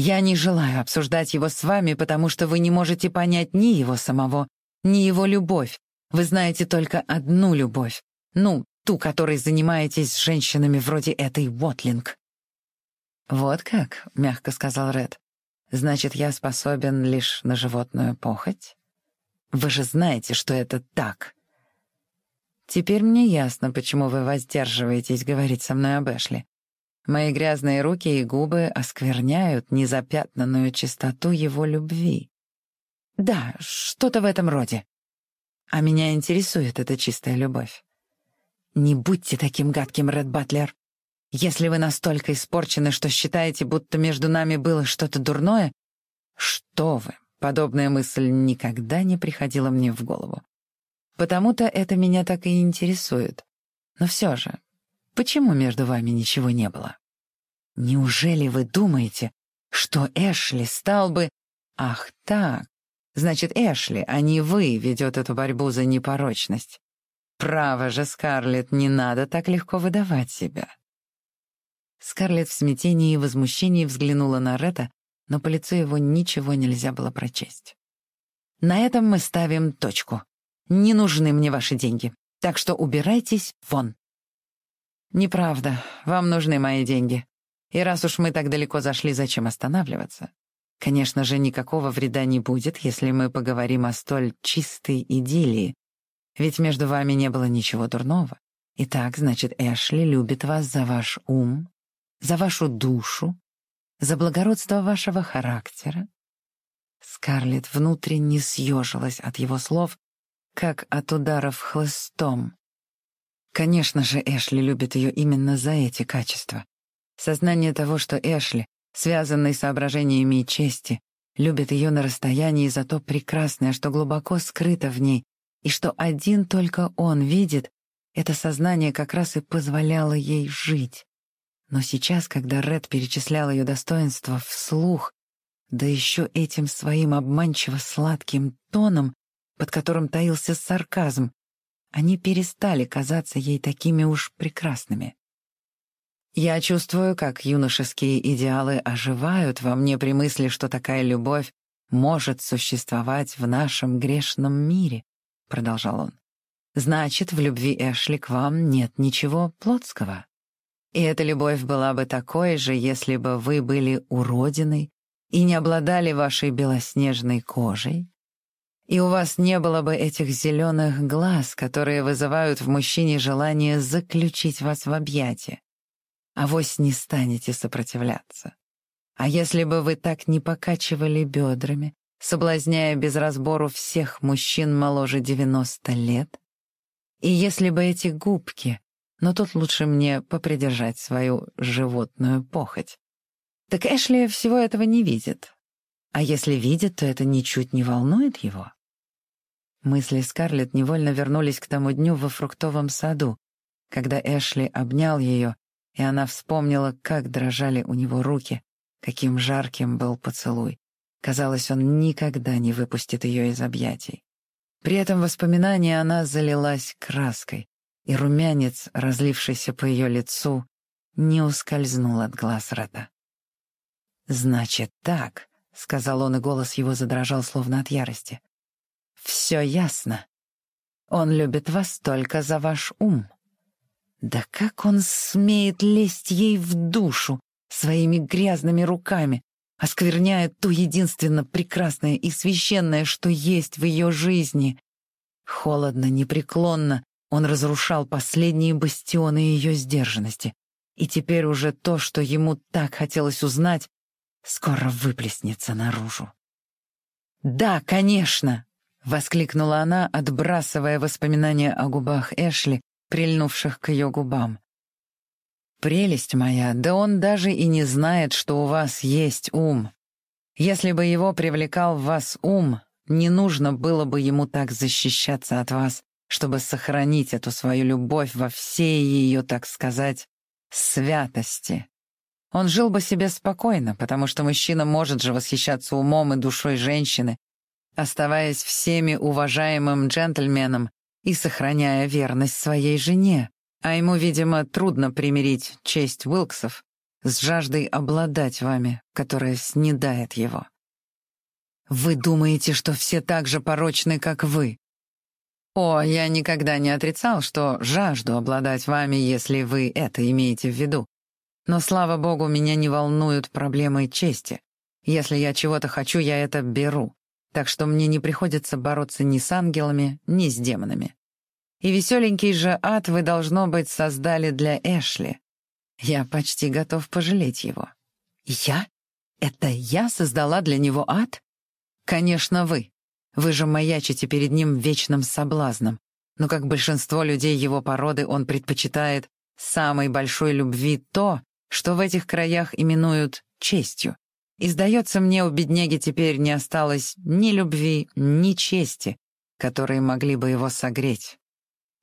Я не желаю обсуждать его с вами, потому что вы не можете понять ни его самого, ни его любовь. Вы знаете только одну любовь. Ну, ту, которой занимаетесь с женщинами вроде этой Уотлинг». «Вот как», — мягко сказал Ред. «Значит, я способен лишь на животную похоть? Вы же знаете, что это так». «Теперь мне ясно, почему вы воздерживаетесь говорить со мной об Эшли. Мои грязные руки и губы оскверняют незапятнанную чистоту его любви. Да, что-то в этом роде. А меня интересует эта чистая любовь. Не будьте таким гадким, Ред Батлер. Если вы настолько испорчены, что считаете, будто между нами было что-то дурное, что вы, подобная мысль никогда не приходила мне в голову. Потому-то это меня так и интересует. Но все же, Почему между вами ничего не было? Неужели вы думаете, что Эшли стал бы... Ах так, значит, Эшли, а не вы, ведет эту борьбу за непорочность. Право же, Скарлетт, не надо так легко выдавать себя. Скарлетт в смятении и возмущении взглянула на Ретта, но по лицу его ничего нельзя было прочесть. «На этом мы ставим точку. Не нужны мне ваши деньги, так что убирайтесь вон». «Неправда. Вам нужны мои деньги. И раз уж мы так далеко зашли, зачем останавливаться? Конечно же, никакого вреда не будет, если мы поговорим о столь чистой идиллии. Ведь между вами не было ничего дурного. Итак, значит, Эшли любит вас за ваш ум, за вашу душу, за благородство вашего характера. Скарлетт внутренне съежилась от его слов, как от ударов хлыстом. Конечно же, Эшли любит ее именно за эти качества. Сознание того, что Эшли, связанный соображениями чести, любит ее на расстоянии за то прекрасное, что глубоко скрыто в ней, и что один только он видит, это сознание как раз и позволяло ей жить. Но сейчас, когда Ред перечислял ее достоинства вслух, да еще этим своим обманчиво сладким тоном, под которым таился сарказм, они перестали казаться ей такими уж прекрасными. Я чувствую, как юношеские идеалы оживают во мне при мысли, что такая любовь может существовать в нашем грешном мире, — продолжал он. Значит, в любви Эшли к вам нет ничего плотского. И эта любовь была бы такой же, если бы вы были уродиной и не обладали вашей белоснежной кожей, и у вас не было бы этих зеленых глаз, которые вызывают в мужчине желание заключить вас в объятия. А вось не станете сопротивляться. А если бы вы так не покачивали бедрами, соблазняя без разбору всех мужчин моложе 90 лет? И если бы эти губки, но тут лучше мне попридержать свою животную похоть. Так Эшли всего этого не видит. А если видит, то это ничуть не волнует его. Мысли Скарлетт невольно вернулись к тому дню во фруктовом саду, когда Эшли обнял ее, и она вспомнила, как дрожали у него руки, каким жарким был поцелуй. Казалось, он никогда не выпустит ее из объятий. При этом воспоминании она залилась краской, и румянец, разлившийся по ее лицу, не ускользнул от глаз Ретта. «Значит так», — сказал он, и голос его задрожал, словно от ярости. «Все ясно. Он любит вас только за ваш ум. Да как он смеет лезть ей в душу своими грязными руками, оскверняя то единственно прекрасное и священное, что есть в ее жизни. Холодно, непреклонно он разрушал последние бастионы ее сдержанности. И теперь уже то, что ему так хотелось узнать, скоро выплеснется наружу. «Да, конечно!» — воскликнула она, отбрасывая воспоминания о губах Эшли, прильнувших к ее губам. «Прелесть моя, да он даже и не знает, что у вас есть ум. Если бы его привлекал в вас ум, не нужно было бы ему так защищаться от вас, чтобы сохранить эту свою любовь во всей ее, так сказать, святости. Он жил бы себе спокойно, потому что мужчина может же восхищаться умом и душой женщины, оставаясь всеми уважаемым джентльменом и сохраняя верность своей жене. А ему, видимо, трудно примирить честь Уилксов с жаждой обладать вами, которая снедает его. Вы думаете, что все так же порочны, как вы? О, я никогда не отрицал, что жажду обладать вами, если вы это имеете в виду. Но, слава богу, меня не волнуют проблемы чести. Если я чего-то хочу, я это беру. Так что мне не приходится бороться ни с ангелами, ни с демонами. И веселенький же ад вы, должно быть, создали для Эшли. Я почти готов пожалеть его. Я? Это я создала для него ад? Конечно, вы. Вы же маячите перед ним вечным соблазном. Но как большинство людей его породы, он предпочитает самой большой любви то, что в этих краях именуют честью. И, сдается мне, у бедняги теперь не осталось ни любви, ни чести, которые могли бы его согреть.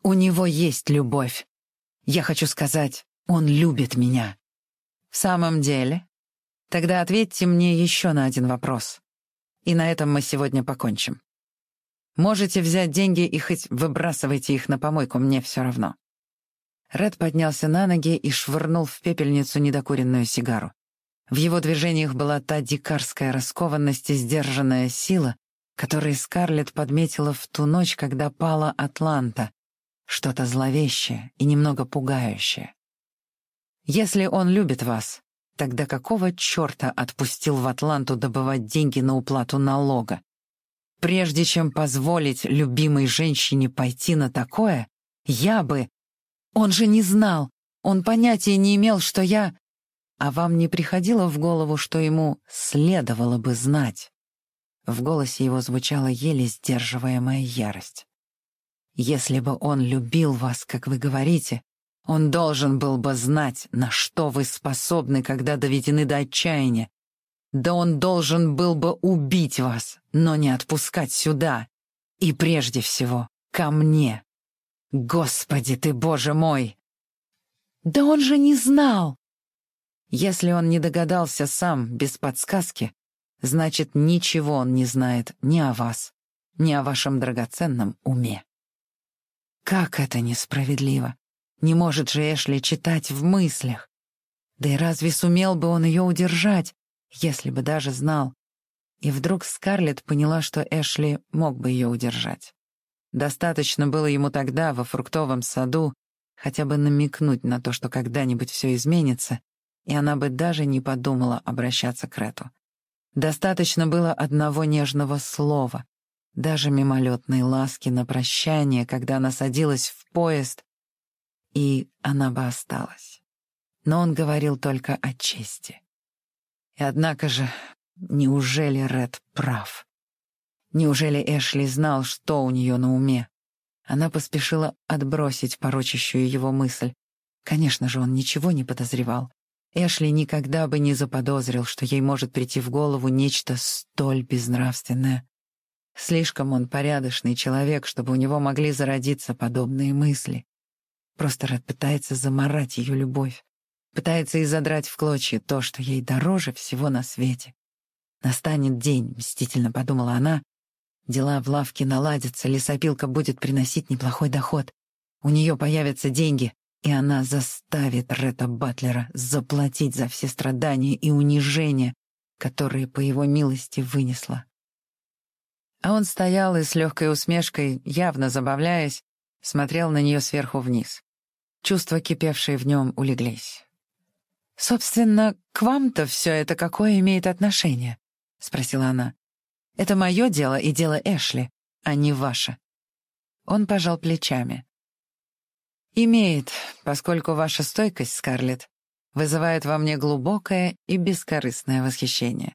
У него есть любовь. Я хочу сказать, он любит меня. В самом деле? Тогда ответьте мне еще на один вопрос. И на этом мы сегодня покончим. Можете взять деньги и хоть выбрасывайте их на помойку, мне все равно. Ред поднялся на ноги и швырнул в пепельницу недокуренную сигару. В его движениях была та дикарская раскованность и сдержанная сила, которые Скарлетт подметила в ту ночь, когда пала Атланта, что-то зловещее и немного пугающее. Если он любит вас, тогда какого черта отпустил в Атланту добывать деньги на уплату налога? Прежде чем позволить любимой женщине пойти на такое, я бы... Он же не знал, он понятия не имел, что я... А вам не приходило в голову, что ему следовало бы знать? В голосе его звучала еле сдерживаемая ярость. Если бы он любил вас, как вы говорите, он должен был бы знать, на что вы способны, когда доведены до отчаяния. Да он должен был бы убить вас, но не отпускать сюда. И прежде всего, ко мне. Господи ты, Боже мой! Да он же не знал! Если он не догадался сам, без подсказки, значит, ничего он не знает ни о вас, ни о вашем драгоценном уме. Как это несправедливо! Не может же Эшли читать в мыслях. Да и разве сумел бы он ее удержать, если бы даже знал? И вдруг Скарлетт поняла, что Эшли мог бы ее удержать. Достаточно было ему тогда, во фруктовом саду, хотя бы намекнуть на то, что когда-нибудь все изменится, и она бы даже не подумала обращаться к Рету. Достаточно было одного нежного слова, даже мимолетной ласки на прощание, когда она садилась в поезд, и она бы осталась. Но он говорил только о чести. И однако же, неужели Ред прав? Неужели Эшли знал, что у нее на уме? Она поспешила отбросить порочащую его мысль. Конечно же, он ничего не подозревал. Эшли никогда бы не заподозрил, что ей может прийти в голову нечто столь безнравственное. Слишком он порядочный человек, чтобы у него могли зародиться подобные мысли. Просто Ред пытается заморать ее любовь, пытается изодрать в клочья то, что ей дороже всего на свете. Настанет день, мстительно подумала она. Дела в лавке наладятся, лесопилка будет приносить неплохой доход. У нее появятся деньги, и она заставит Ретта Батлера заплатить за все страдания и унижения, которые по его милости вынесла. А он стоял и с легкой усмешкой, явно забавляясь, смотрел на нее сверху вниз. Чувства, кипевшие в нем, улеглись. «Собственно, к вам-то все это какое имеет отношение?» — спросила она. «Это мое дело и дело Эшли, а не ваше». Он пожал плечами. «Имеет, поскольку ваша стойкость, Скарлетт, вызывает во мне глубокое и бескорыстное восхищение.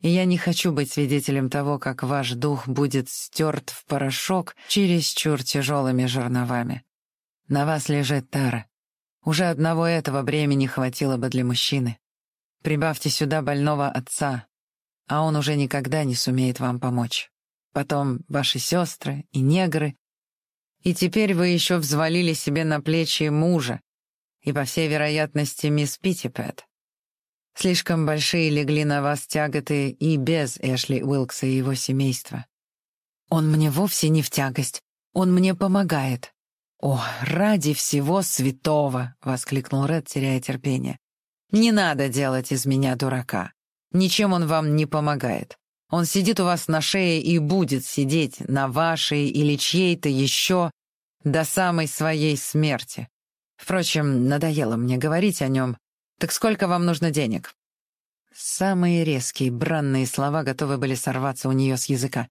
И я не хочу быть свидетелем того, как ваш дух будет стерт в порошок чересчур тяжелыми жерновами. На вас лежит тара. Уже одного этого бремени хватило бы для мужчины. Прибавьте сюда больного отца, а он уже никогда не сумеет вам помочь. Потом ваши сестры и негры. И теперь вы еще взвалили себе на плечи мужа и, по всей вероятности, мисс Питтипэт. Слишком большие легли на вас тяготы и без Эшли Уилкса и его семейства. Он мне вовсе не в тягость. Он мне помогает. «О, ради всего святого!» — воскликнул Ред, теряя терпение. «Не надо делать из меня дурака. Ничем он вам не помогает. Он сидит у вас на шее и будет сидеть на вашей или чьей-то еще до самой своей смерти. Впрочем, надоело мне говорить о нем. Так сколько вам нужно денег?» Самые резкие, бранные слова готовы были сорваться у нее с языка.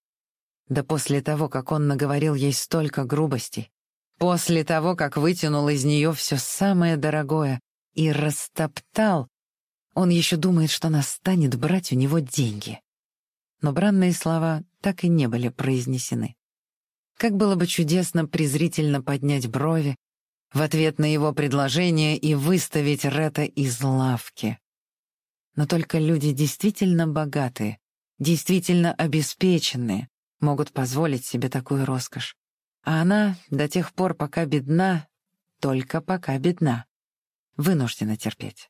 Да после того, как он наговорил ей столько грубостей, после того, как вытянул из нее все самое дорогое и растоптал, он еще думает, что она станет брать у него деньги. Но бранные слова так и не были произнесены. Как было бы чудесно презрительно поднять брови в ответ на его предложение и выставить Рета из лавки. Но только люди действительно богатые, действительно обеспеченные, могут позволить себе такую роскошь. А она до тех пор, пока бедна, только пока бедна, вынуждена терпеть.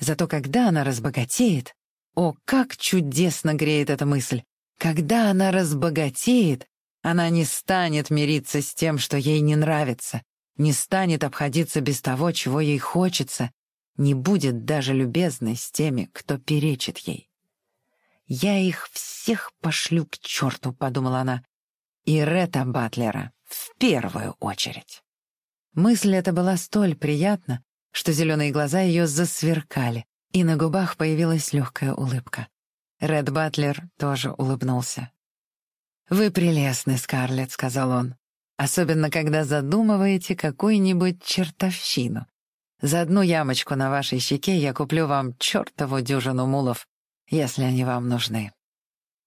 Зато когда она разбогатеет, о, как чудесно греет эта мысль! Когда она разбогатеет, она не станет мириться с тем, что ей не нравится, не станет обходиться без того, чего ей хочется, не будет даже любезной с теми, кто перечит ей. «Я их всех пошлю к черту», — подумала она, — «и Ретта Батлера в первую очередь». Мысль эта была столь приятна, что зеленые глаза ее засверкали, и на губах появилась легкая улыбка. Ред Батлер тоже улыбнулся. «Вы прелестны, Скарлетт», — сказал он, «особенно когда задумываете какую-нибудь чертовщину. За одну ямочку на вашей щеке я куплю вам чертову дюжину мулов, если они вам нужны».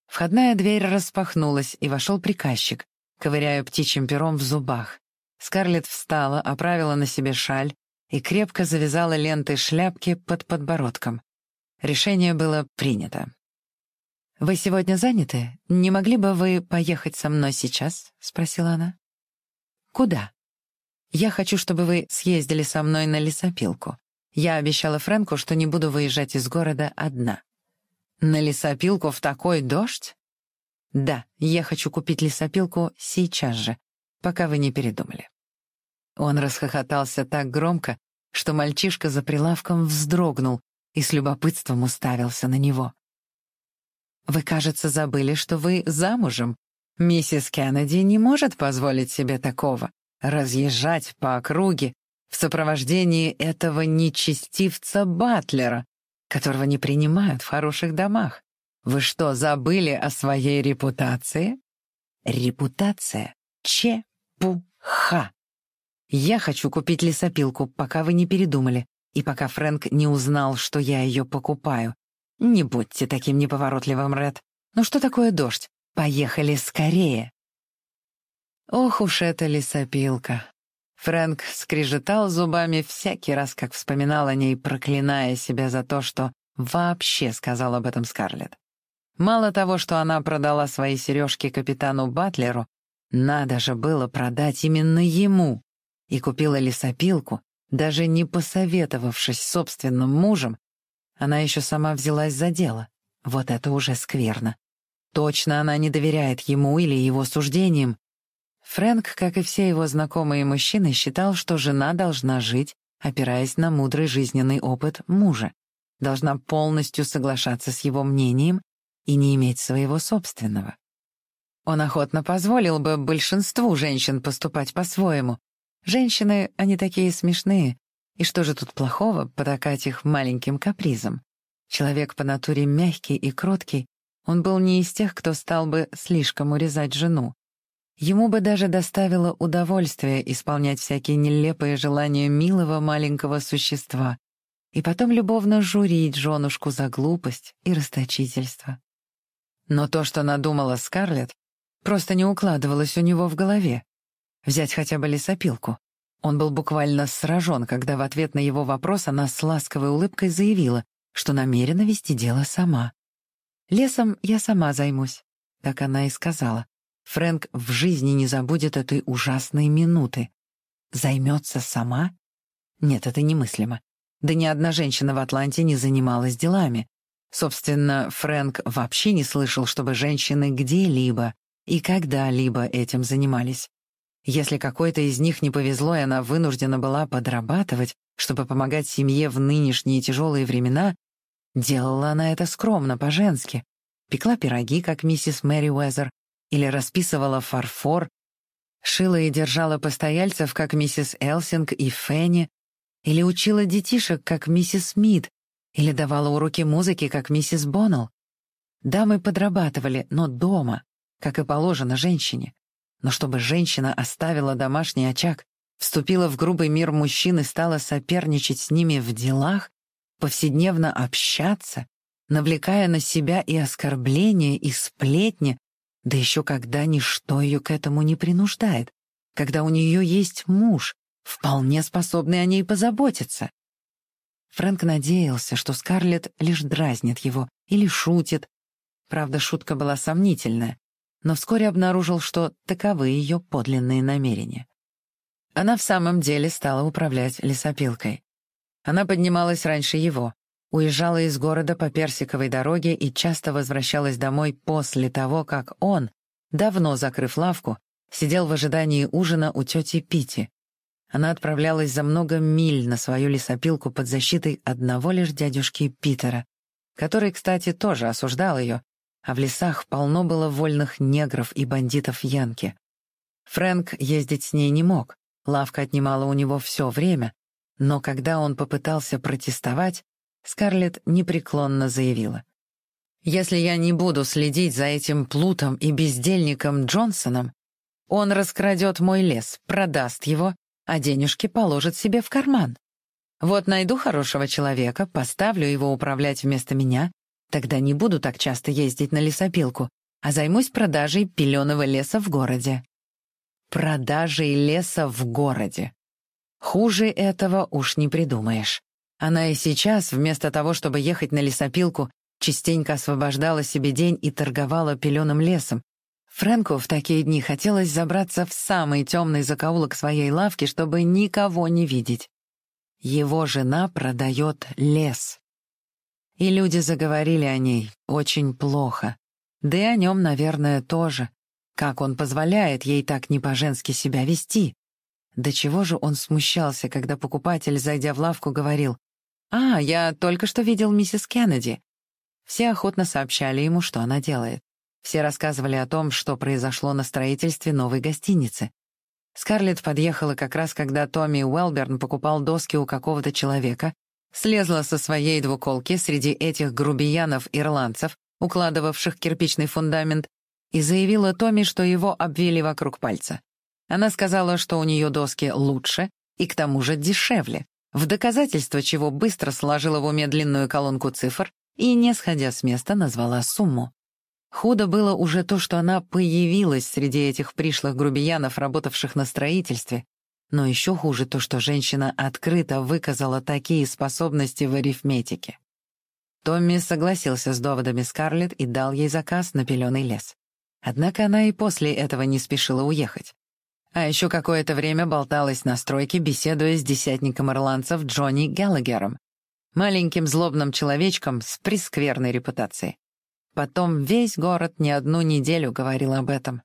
Входная дверь распахнулась, и вошел приказчик, ковыряя птичьим пером в зубах. Скарлетт встала, оправила на себе шаль и крепко завязала лентой шляпки под подбородком. Решение было принято. «Вы сегодня заняты? Не могли бы вы поехать со мной сейчас?» — спросила она. «Куда?» «Я хочу, чтобы вы съездили со мной на лесопилку. Я обещала Фрэнку, что не буду выезжать из города одна». «На лесопилку в такой дождь?» «Да, я хочу купить лесопилку сейчас же, пока вы не передумали». Он расхохотался так громко, что мальчишка за прилавком вздрогнул и с любопытством уставился на него. Вы, кажется, забыли, что вы замужем. Миссис Кеннеди не может позволить себе такого — разъезжать по округе в сопровождении этого нечестивца Батлера, которого не принимают в хороших домах. Вы что, забыли о своей репутации? Репутация — че-пу-ха. Я хочу купить лесопилку, пока вы не передумали, и пока Фрэнк не узнал, что я ее покупаю. «Не будьте таким неповоротливым, Ред. Ну что такое дождь? Поехали скорее!» Ох уж эта лесопилка. Фрэнк скрежетал зубами всякий раз, как вспоминал о ней, проклиная себя за то, что вообще сказал об этом Скарлетт. Мало того, что она продала свои сережки капитану Батлеру, надо же было продать именно ему. И купила лесопилку, даже не посоветовавшись с собственным мужем, она еще сама взялась за дело. Вот это уже скверно. Точно она не доверяет ему или его суждениям. Фрэнк, как и все его знакомые мужчины, считал, что жена должна жить, опираясь на мудрый жизненный опыт мужа, должна полностью соглашаться с его мнением и не иметь своего собственного. Он охотно позволил бы большинству женщин поступать по-своему. Женщины, они такие смешные. И что же тут плохого потакать их маленьким капризом? Человек по натуре мягкий и кроткий, он был не из тех, кто стал бы слишком урезать жену. Ему бы даже доставило удовольствие исполнять всякие нелепые желания милого маленького существа и потом любовно журить женушку за глупость и расточительство. Но то, что надумала Скарлетт, просто не укладывалось у него в голове. Взять хотя бы лесопилку. Он был буквально сражен, когда в ответ на его вопрос она с ласковой улыбкой заявила, что намерена вести дело сама. «Лесом я сама займусь», — так она и сказала. Фрэнк в жизни не забудет этой ужасной минуты. Займется сама? Нет, это немыслимо. Да ни одна женщина в Атланте не занималась делами. Собственно, Фрэнк вообще не слышал, чтобы женщины где-либо и когда-либо этим занимались. Если какой-то из них не повезло, и она вынуждена была подрабатывать, чтобы помогать семье в нынешние тяжелые времена, делала она это скромно, по-женски. Пекла пироги, как миссис Мэри Уэзер, или расписывала фарфор, шила и держала постояльцев, как миссис Элсинг и Фенни, или учила детишек, как миссис Смит, или давала уроки музыки, как миссис Боннелл. Дамы подрабатывали, но дома, как и положено женщине. Но чтобы женщина оставила домашний очаг, вступила в грубый мир мужчин и стала соперничать с ними в делах, повседневно общаться, навлекая на себя и оскорбления, и сплетни, да еще когда ничто ее к этому не принуждает, когда у нее есть муж, вполне способный о ней позаботиться. Фрэнк надеялся, что Скарлетт лишь дразнит его или шутит. Правда, шутка была сомнительная, но вскоре обнаружил, что таковы ее подлинные намерения. Она в самом деле стала управлять лесопилкой. Она поднималась раньше его, уезжала из города по Персиковой дороге и часто возвращалась домой после того, как он, давно закрыв лавку, сидел в ожидании ужина у тети Пити. Она отправлялась за много миль на свою лесопилку под защитой одного лишь дядюшки Питера, который, кстати, тоже осуждал ее, а в лесах полно было вольных негров и бандитов Янки. Фрэнк ездить с ней не мог, лавка отнимала у него все время, но когда он попытался протестовать, Скарлетт непреклонно заявила. «Если я не буду следить за этим плутом и бездельником Джонсоном, он раскрадет мой лес, продаст его, а денежки положит себе в карман. Вот найду хорошего человека, поставлю его управлять вместо меня, тогда не буду так часто ездить на лесопилку, а займусь продажей пеленого леса в городе». Продажей леса в городе. Хуже этого уж не придумаешь. Она и сейчас, вместо того, чтобы ехать на лесопилку, частенько освобождала себе день и торговала пеленым лесом. Фрэнку в такие дни хотелось забраться в самый темный закоулок своей лавки, чтобы никого не видеть. Его жена продает лес. И люди заговорили о ней очень плохо. Да и о нем, наверное, тоже. Как он позволяет ей так не по-женски себя вести? До чего же он смущался, когда покупатель, зайдя в лавку, говорил «А, я только что видел миссис Кеннеди». Все охотно сообщали ему, что она делает. Все рассказывали о том, что произошло на строительстве новой гостиницы. Скарлетт подъехала как раз, когда Томми Уэлберн покупал доски у какого-то человека, слезла со своей двуколки среди этих грубиянов-ирландцев, укладывавших кирпичный фундамент, и заявила Томми, что его обвели вокруг пальца. Она сказала, что у нее доски лучше и к тому же дешевле в доказательство чего быстро сложила в уме длинную колонку цифр и, не сходя с места, назвала сумму. Худо было уже то, что она появилась среди этих пришлых грубиянов, работавших на строительстве, но еще хуже то, что женщина открыто выказала такие способности в арифметике. Томми согласился с доводами Скарлетт и дал ей заказ на пеленый лес. Однако она и после этого не спешила уехать. А еще какое-то время болталась на стройке, беседуя с десятником ирландцев Джонни Геллагером, маленьким злобным человечком с прескверной репутацией. Потом весь город не одну неделю говорил об этом.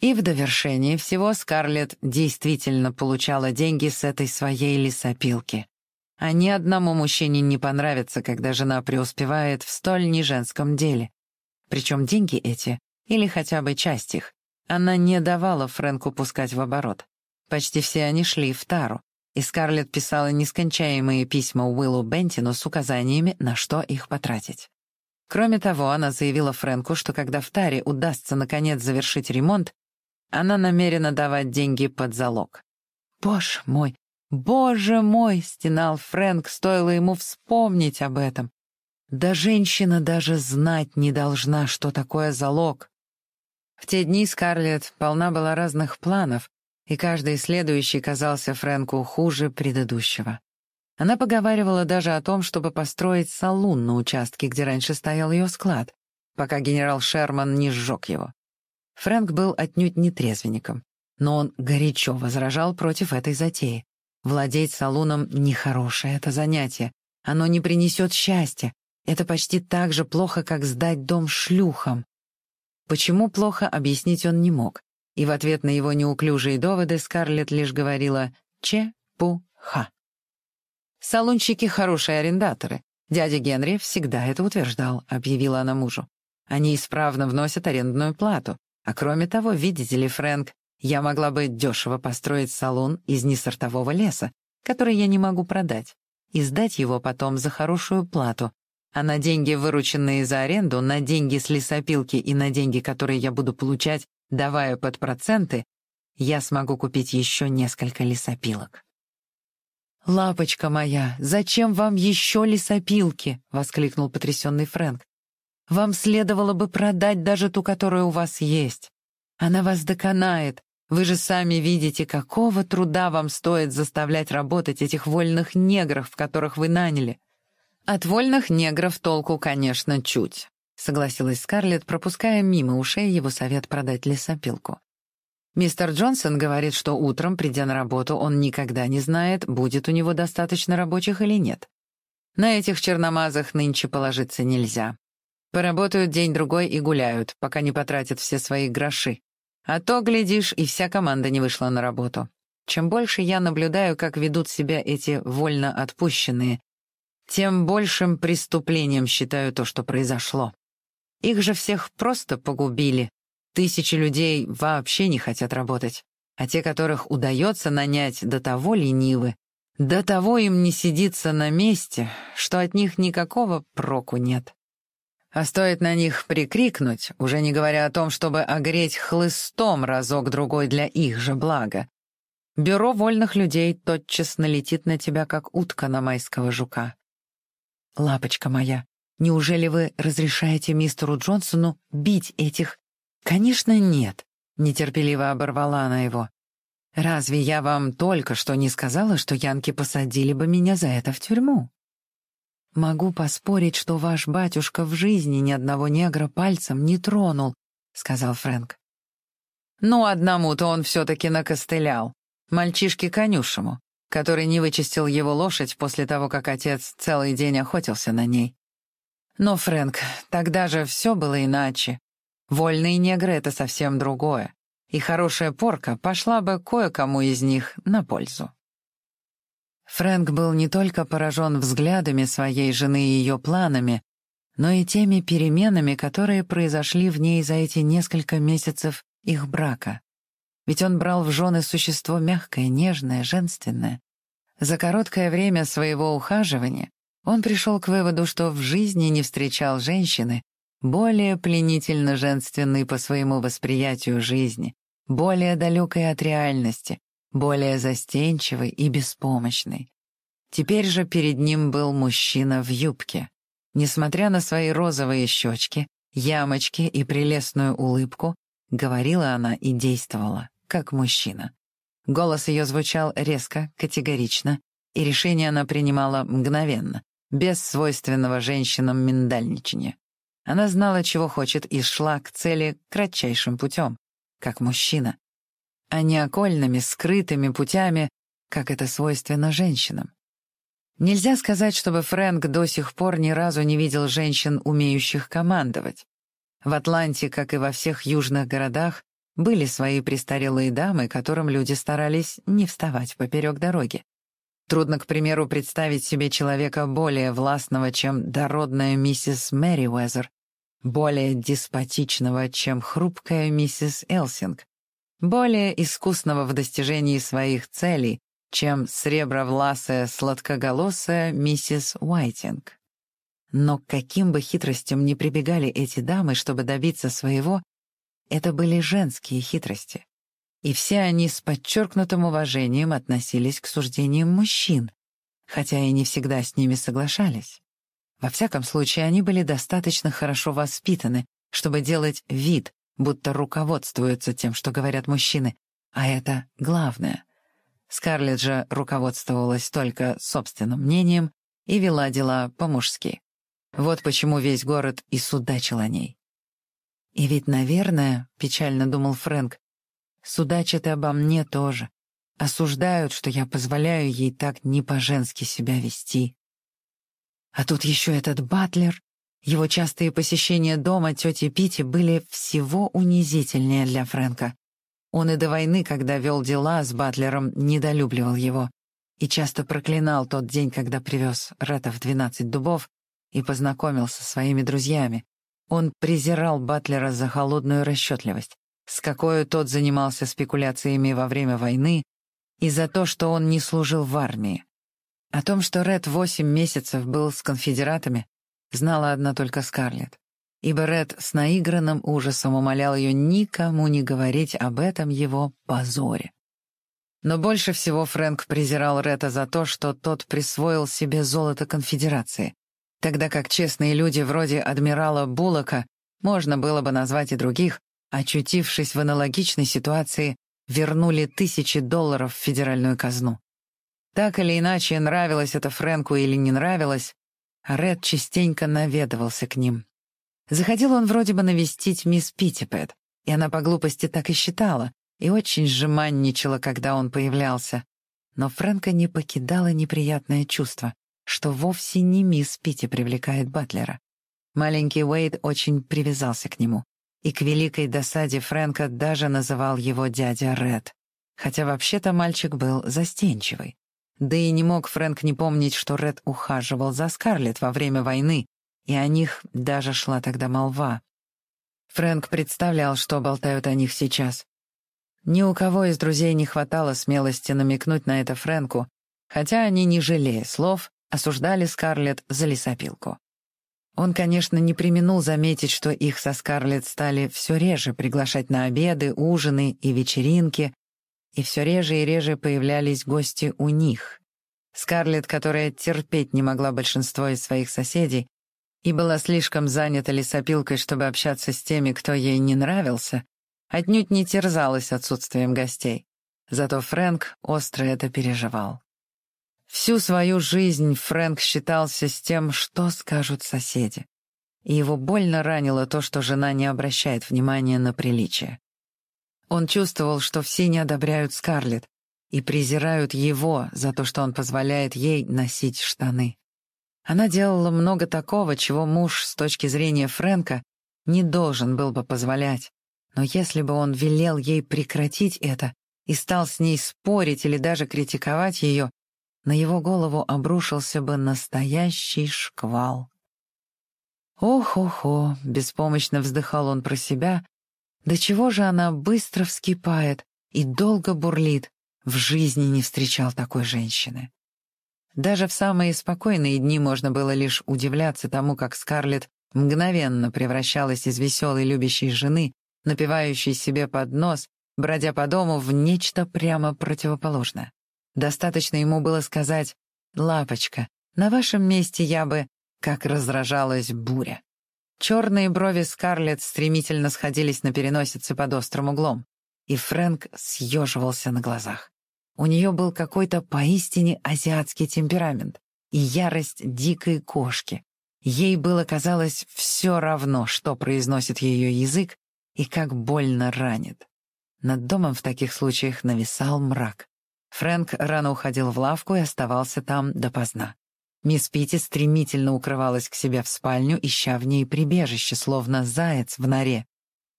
И в довершении всего Скарлетт действительно получала деньги с этой своей лесопилки. А ни одному мужчине не понравится, когда жена преуспевает в столь неженском деле. Причем деньги эти, или хотя бы часть их, она не давала Фрэнку пускать в оборот. Почти все они шли в тару, и Скарлетт писала нескончаемые письма Уиллу Бентину с указаниями, на что их потратить. Кроме того, она заявила Фрэнку, что когда в таре удастся наконец завершить ремонт, она намерена давать деньги под залог. Боже мой, «Боже мой!» — стенал Фрэнк, стоило ему вспомнить об этом. «Да женщина даже знать не должна, что такое залог». В те дни Скарлетт полна была разных планов, и каждый следующий казался Фрэнку хуже предыдущего. Она поговаривала даже о том, чтобы построить салун на участке, где раньше стоял ее склад, пока генерал Шерман не сжег его. Фрэнк был отнюдь не трезвенником, но он горячо возражал против этой затеи. Владеть салуном — нехорошее это занятие. Оно не принесет счастья. Это почти так же плохо, как сдать дом шлюхам. Почему плохо, объяснить он не мог. И в ответ на его неуклюжие доводы Скарлетт лишь говорила «че-пу-ха». «Салунщики — хорошие арендаторы. Дядя Генри всегда это утверждал», — объявила она мужу. «Они исправно вносят арендную плату. А кроме того, видите ли, Фрэнк, я могла бы дешево построить салон из несортового леса, который я не могу продать, и сдать его потом за хорошую плату, а на деньги, вырученные за аренду, на деньги с лесопилки и на деньги, которые я буду получать, давая под проценты, я смогу купить еще несколько лесопилок. «Лапочка моя, зачем вам еще лесопилки?» — воскликнул потрясенный Фрэнк. «Вам следовало бы продать даже ту, которая у вас есть. Она вас доконает, вы же сами видите, какого труда вам стоит заставлять работать этих вольных негров, которых вы наняли. От вольных негров толку, конечно, чуть, согласилась Скарлетт, пропуская мимо ушей его совет продать лесопилку. Мистер Джонсон говорит, что утром, придя на работу, он никогда не знает, будет у него достаточно рабочих или нет. На этих черномазах нынче положиться нельзя. Поработают день-другой и гуляют, пока не потратят все свои гроши. А то, глядишь, и вся команда не вышла на работу. Чем больше я наблюдаю, как ведут себя эти вольно отпущенные, тем большим преступлением считаю то, что произошло. Их же всех просто погубили. Тысячи людей вообще не хотят работать. А те, которых удается нанять, до того ленивы, до того им не сидится на месте, что от них никакого проку нет. А стоит на них прикрикнуть, уже не говоря о том, чтобы огреть хлыстом разок-другой для их же блага. Бюро вольных людей тотчас налетит на тебя, как утка на майского жука. «Лапочка моя, неужели вы разрешаете мистеру Джонсону бить этих...» «Конечно, нет», — нетерпеливо оборвала она его. «Разве я вам только что не сказала, что янки посадили бы меня за это в тюрьму?» «Могу поспорить, что ваш батюшка в жизни ни одного негра пальцем не тронул», — сказал Фрэнк. «Ну, одному-то он все-таки накостылял. Мальчишке конюшему, который не вычистил его лошадь после того, как отец целый день охотился на ней. Но, Фрэнк, тогда же все было иначе. Вольные негры — это совсем другое, и хорошая порка пошла бы кое-кому из них на пользу». Фрэнк был не только поражен взглядами своей жены и ее планами, но и теми переменами, которые произошли в ней за эти несколько месяцев их брака. Ведь он брал в жены существо мягкое, нежное, женственное. За короткое время своего ухаживания он пришел к выводу, что в жизни не встречал женщины, более пленительно женственной по своему восприятию жизни, более далекой от реальности, более застенчивый и беспомощный. Теперь же перед ним был мужчина в юбке. Несмотря на свои розовые щечки, ямочки и прелестную улыбку, говорила она и действовала, как мужчина. Голос ее звучал резко, категорично, и решение она принимала мгновенно, без свойственного женщинам миндальничания. Она знала, чего хочет, и шла к цели кратчайшим путем, как мужчина, а не окольными, скрытыми путями, как это свойственно женщинам. Нельзя сказать, чтобы Фрэнк до сих пор ни разу не видел женщин, умеющих командовать. В Атланте, как и во всех южных городах, были свои престарелые дамы, которым люди старались не вставать поперек дороги. Трудно, к примеру, представить себе человека более властного, чем дородная миссис Мэри Уэзер, более деспотичного, чем хрупкая миссис Элсинг, более искусного в достижении своих целей, чем сребровласая сладкоголосая миссис Уайтинг. Но к каким бы хитростям ни прибегали эти дамы, чтобы добиться своего, это были женские хитрости. И все они с подчеркнутым уважением относились к суждениям мужчин, хотя и не всегда с ними соглашались. Во всяком случае, они были достаточно хорошо воспитаны, чтобы делать вид, будто руководствуются тем, что говорят мужчины, а это главное. Скарлетт же руководствовалась только собственным мнением и вела дела по-мужски. Вот почему весь город и судачил о ней. И ведь, наверное, печально думал Фрэнк, судачат и обо мне тоже. Осуждают, что я позволяю ей так не по-женски себя вести. А тут еще этот батлер. Его частые посещения дома тети Пити были всего унизительнее для Фрэнка. Он и до войны, когда вел дела с батлером, недолюбливал его и часто проклинал тот день, когда привез Ретта в двенадцать дубов и познакомился со своими друзьями. Он презирал Батлера за холодную расчетливость, с какой тот занимался спекуляциями во время войны и за то, что он не служил в армии. О том, что Ред восемь месяцев был с конфедератами, знала одна только Скарлетт, ибо Ред с наигранным ужасом умолял ее никому не говорить об этом его позоре. Но больше всего Фрэнк презирал Ретта за то, что тот присвоил себе золото конфедерации, тогда как честные люди вроде адмирала Буллока можно было бы назвать и других, очутившись в аналогичной ситуации, вернули тысячи долларов в федеральную казну. Так или иначе, нравилось это Фрэнку или не нравилось, Ред частенько наведывался к ним. Заходил он вроде бы навестить мисс Питтипэт, и она по глупости так и считала, и очень сжиманничала, когда он появлялся. Но Фрэнка не покидало неприятное чувство что вовсе не мисс Питти привлекает Батлера. Маленький Уэйд очень привязался к нему, и к великой досаде Фрэнка даже называл его дядя Ред, хотя вообще-то мальчик был застенчивый. Да и не мог Фрэнк не помнить, что Ред ухаживал за Скарлетт во время войны, и о них даже шла тогда молва. Фрэнк представлял, что болтают о них сейчас. Ни у кого из друзей не хватало смелости намекнуть на это Фрэнку, хотя они, не жалея слов, осуждали Скарлетт за лесопилку. Он, конечно, не применул заметить, что их со Скарлетт стали все реже приглашать на обеды, ужины и вечеринки, и все реже и реже появлялись гости у них. Скарлетт, которая терпеть не могла большинство из своих соседей и была слишком занята лесопилкой, чтобы общаться с теми, кто ей не нравился, отнюдь не терзалась отсутствием гостей. Зато Фрэнк остро это переживал. Всю свою жизнь Фрэнк считался с тем, что скажут соседи. И его больно ранило то, что жена не обращает внимания на приличие. Он чувствовал, что все не одобряют Скарлетт и презирают его за то, что он позволяет ей носить штаны. Она делала много такого, чего муж, с точки зрения Фрэнка, не должен был бы позволять. Но если бы он велел ей прекратить это и стал с ней спорить или даже критиковать ее, на его голову обрушился бы настоящий шквал. «Ох-охо!» — беспомощно вздыхал он про себя. «Да чего же она быстро вскипает и долго бурлит? В жизни не встречал такой женщины». Даже в самые спокойные дни можно было лишь удивляться тому, как Скарлетт мгновенно превращалась из веселой любящей жены, напивающей себе под нос, бродя по дому, в нечто прямо противоположное. Достаточно ему было сказать «Лапочка, на вашем месте я бы...» Как разражалась буря. Черные брови Скарлетт стремительно сходились на переносице под острым углом, и Фрэнк съеживался на глазах. У нее был какой-то поистине азиатский темперамент. и ярость дикой кошки. Ей было, казалось, все равно, что произносит ее язык и как больно ранит. Над домом в таких случаях нависал мрак. Фрэнк рано уходил в лавку и оставался там допоздна. Мисс Питти стремительно укрывалась к себе в спальню, ища в ней прибежище, словно заяц в норе.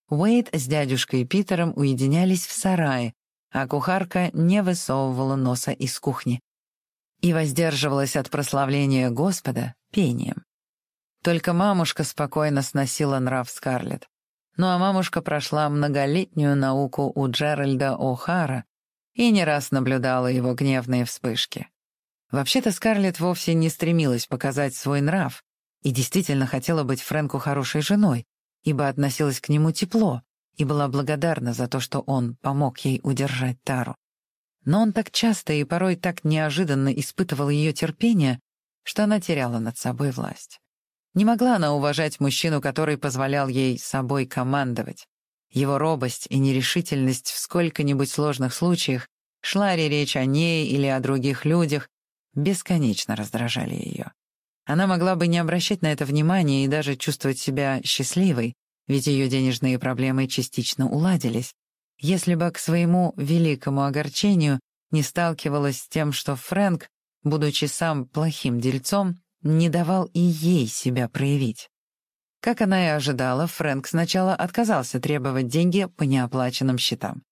Уэйд с дядюшкой Питером уединялись в сарае, а кухарка не высовывала носа из кухни и воздерживалась от прославления Господа пением. Только мамушка спокойно сносила нрав Скарлетт. Ну а мамушка прошла многолетнюю науку у Джеральда О'Хара и не раз наблюдала его гневные вспышки. Вообще-то Скарлетт вовсе не стремилась показать свой нрав и действительно хотела быть Фрэнку хорошей женой, ибо относилась к нему тепло и была благодарна за то, что он помог ей удержать Тару. Но он так часто и порой так неожиданно испытывал ее терпение, что она теряла над собой власть. Не могла она уважать мужчину, который позволял ей собой командовать. Его робость и нерешительность в сколько-нибудь сложных случаях, шла ли речь о ней или о других людях, бесконечно раздражали ее. Она могла бы не обращать на это внимания и даже чувствовать себя счастливой, ведь ее денежные проблемы частично уладились, если бы к своему великому огорчению не сталкивалась с тем, что Фрэнк, будучи сам плохим дельцом, не давал и ей себя проявить. Как она и ожидала, Фрэнк сначала отказался требовать деньги по неоплаченным счетам.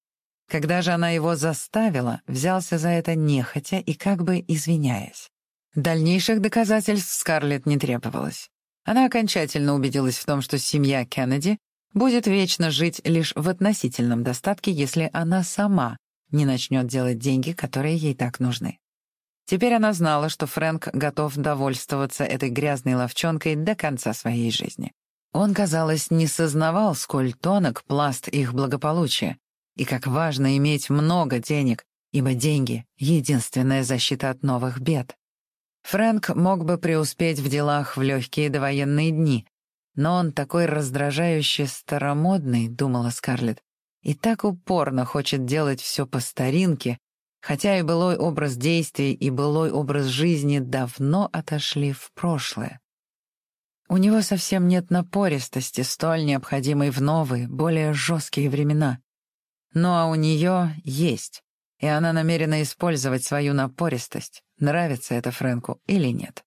Когда же она его заставила, взялся за это нехотя и как бы извиняясь. Дальнейших доказательств Скарлетт не требовалось. Она окончательно убедилась в том, что семья Кеннеди будет вечно жить лишь в относительном достатке, если она сама не начнет делать деньги, которые ей так нужны. Теперь она знала, что Фрэнк готов довольствоваться этой грязной ловчонкой до конца своей жизни. Он, казалось, не сознавал, сколь тонок пласт их благополучия, и как важно иметь много денег, ибо деньги — единственная защита от новых бед. Фрэнк мог бы преуспеть в делах в легкие довоенные дни, но он такой раздражающе старомодный, думала Скарлетт, и так упорно хочет делать все по старинке, хотя и былой образ действий, и былой образ жизни давно отошли в прошлое. У него совсем нет напористости, столь необходимой в новые, более жесткие времена. Ну а у нее есть, и она намерена использовать свою напористость, нравится это Фрэнку или нет.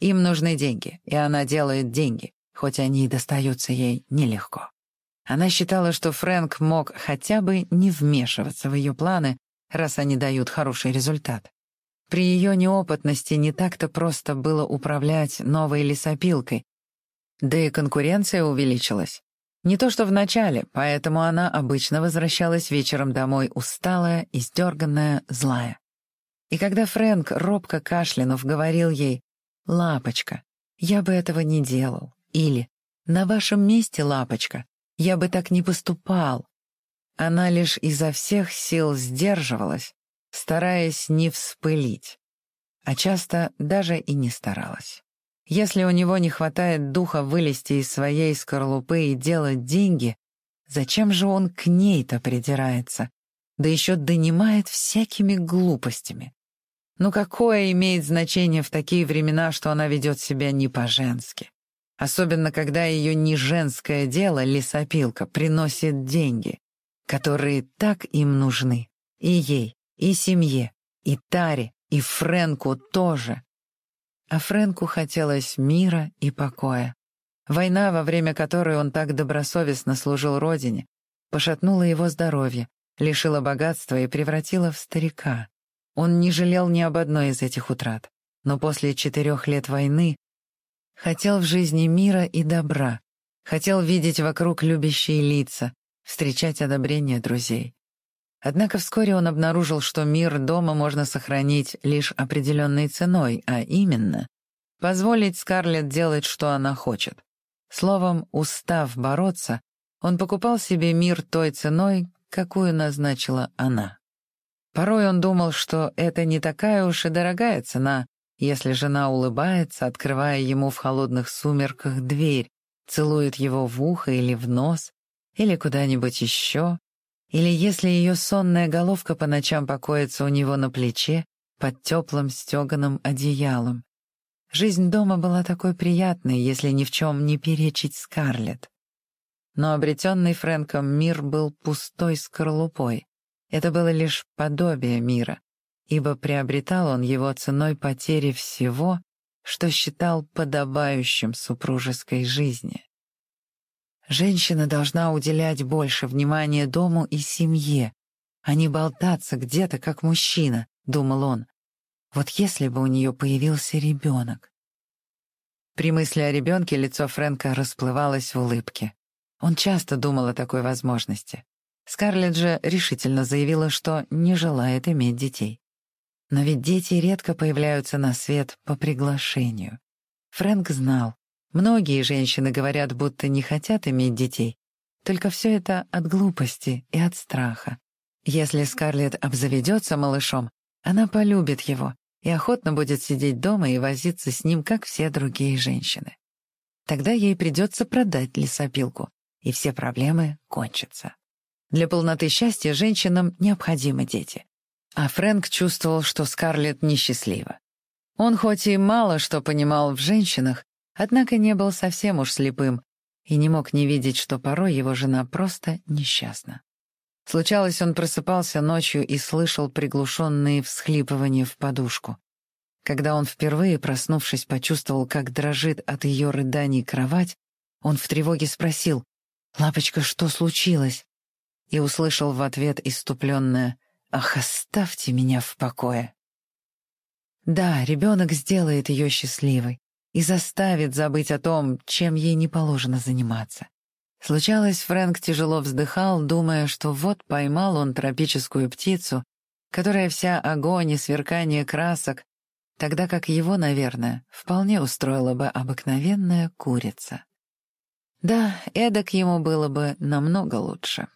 Им нужны деньги, и она делает деньги, хоть они и достаются ей нелегко. Она считала, что Фрэнк мог хотя бы не вмешиваться в ее планы, раз они дают хороший результат. При ее неопытности не так-то просто было управлять новой лесопилкой, да и конкуренция увеличилась. Не то что в начале, поэтому она обычно возвращалась вечером домой усталая, издерганная, злая. И когда Фрэнк, робко кашлянув, говорил ей «Лапочка, я бы этого не делал» или «На вашем месте, лапочка, я бы так не поступал», она лишь изо всех сил сдерживалась, стараясь не вспылить, а часто даже и не старалась. Если у него не хватает духа вылезти из своей скорлупы и делать деньги, зачем же он к ней-то придирается? Да еще донимает всякими глупостями. Ну какое имеет значение в такие времена, что она ведет себя не по-женски? Особенно, когда ее не женское дело, лесопилка, приносит деньги, которые так им нужны. И ей, и семье, и Таре, и Фрэнку тоже. А Фрэнку хотелось мира и покоя. Война, во время которой он так добросовестно служил родине, пошатнула его здоровье, лишила богатства и превратила в старика. Он не жалел ни об одной из этих утрат, но после четырех лет войны хотел в жизни мира и добра, хотел видеть вокруг любящие лица, встречать одобрение друзей. Однако вскоре он обнаружил, что мир дома можно сохранить лишь определенной ценой, а именно позволить Скарлетт делать, что она хочет. Словом, устав бороться, он покупал себе мир той ценой, какую назначила она. Порой он думал, что это не такая уж и дорогая цена, если жена улыбается, открывая ему в холодных сумерках дверь, целует его в ухо или в нос, или куда-нибудь еще, или если ее сонная головка по ночам покоится у него на плече под теплым стеганым одеялом, Жизнь дома была такой приятной, если ни в чем не перечить Скарлетт. Но обретенный Фрэнком мир был пустой скорлупой. Это было лишь подобие мира, ибо приобретал он его ценой потери всего, что считал подобающим супружеской жизни. Женщина должна уделять больше внимания дому и семье, а не болтаться где-то, как мужчина, — думал он. Вот если бы у нее появился ребенок. При мысли о ребенке лицо Фрэнка расплывалось в улыбке. Он часто думал о такой возможности. Скарлетт же решительно заявила, что не желает иметь детей. Но ведь дети редко появляются на свет по приглашению. Фрэнк знал, многие женщины говорят, будто не хотят иметь детей, только все это от глупости и от страха. Если Скарлетт обзаведется малышом, она полюбит его и охотно будет сидеть дома и возиться с ним, как все другие женщины. Тогда ей придется продать лесопилку, и все проблемы кончатся. Для полноты счастья женщинам необходимы дети. А Фрэнк чувствовал, что Скарлетт несчастлива. Он хоть и мало что понимал в женщинах, однако не был совсем уж слепым и не мог не видеть, что порой его жена просто несчастна. Случалось, он просыпался ночью и слышал приглушенные всхлипывания в подушку. Когда он впервые, проснувшись, почувствовал, как дрожит от ее рыданий кровать, он в тревоге спросил, «Лапочка, что случилось?» И услышал в ответ иступленное «Ах, оставьте меня в покое!» Да, ребенок сделает ее счастливой и заставит забыть о том, чем ей не положено заниматься. Случалось, Фрэнк тяжело вздыхал, думая, что вот поймал он тропическую птицу, которая вся огонь и сверкание красок, тогда как его, наверное, вполне устроила бы обыкновенная курица. Да, эдак ему было бы намного лучше.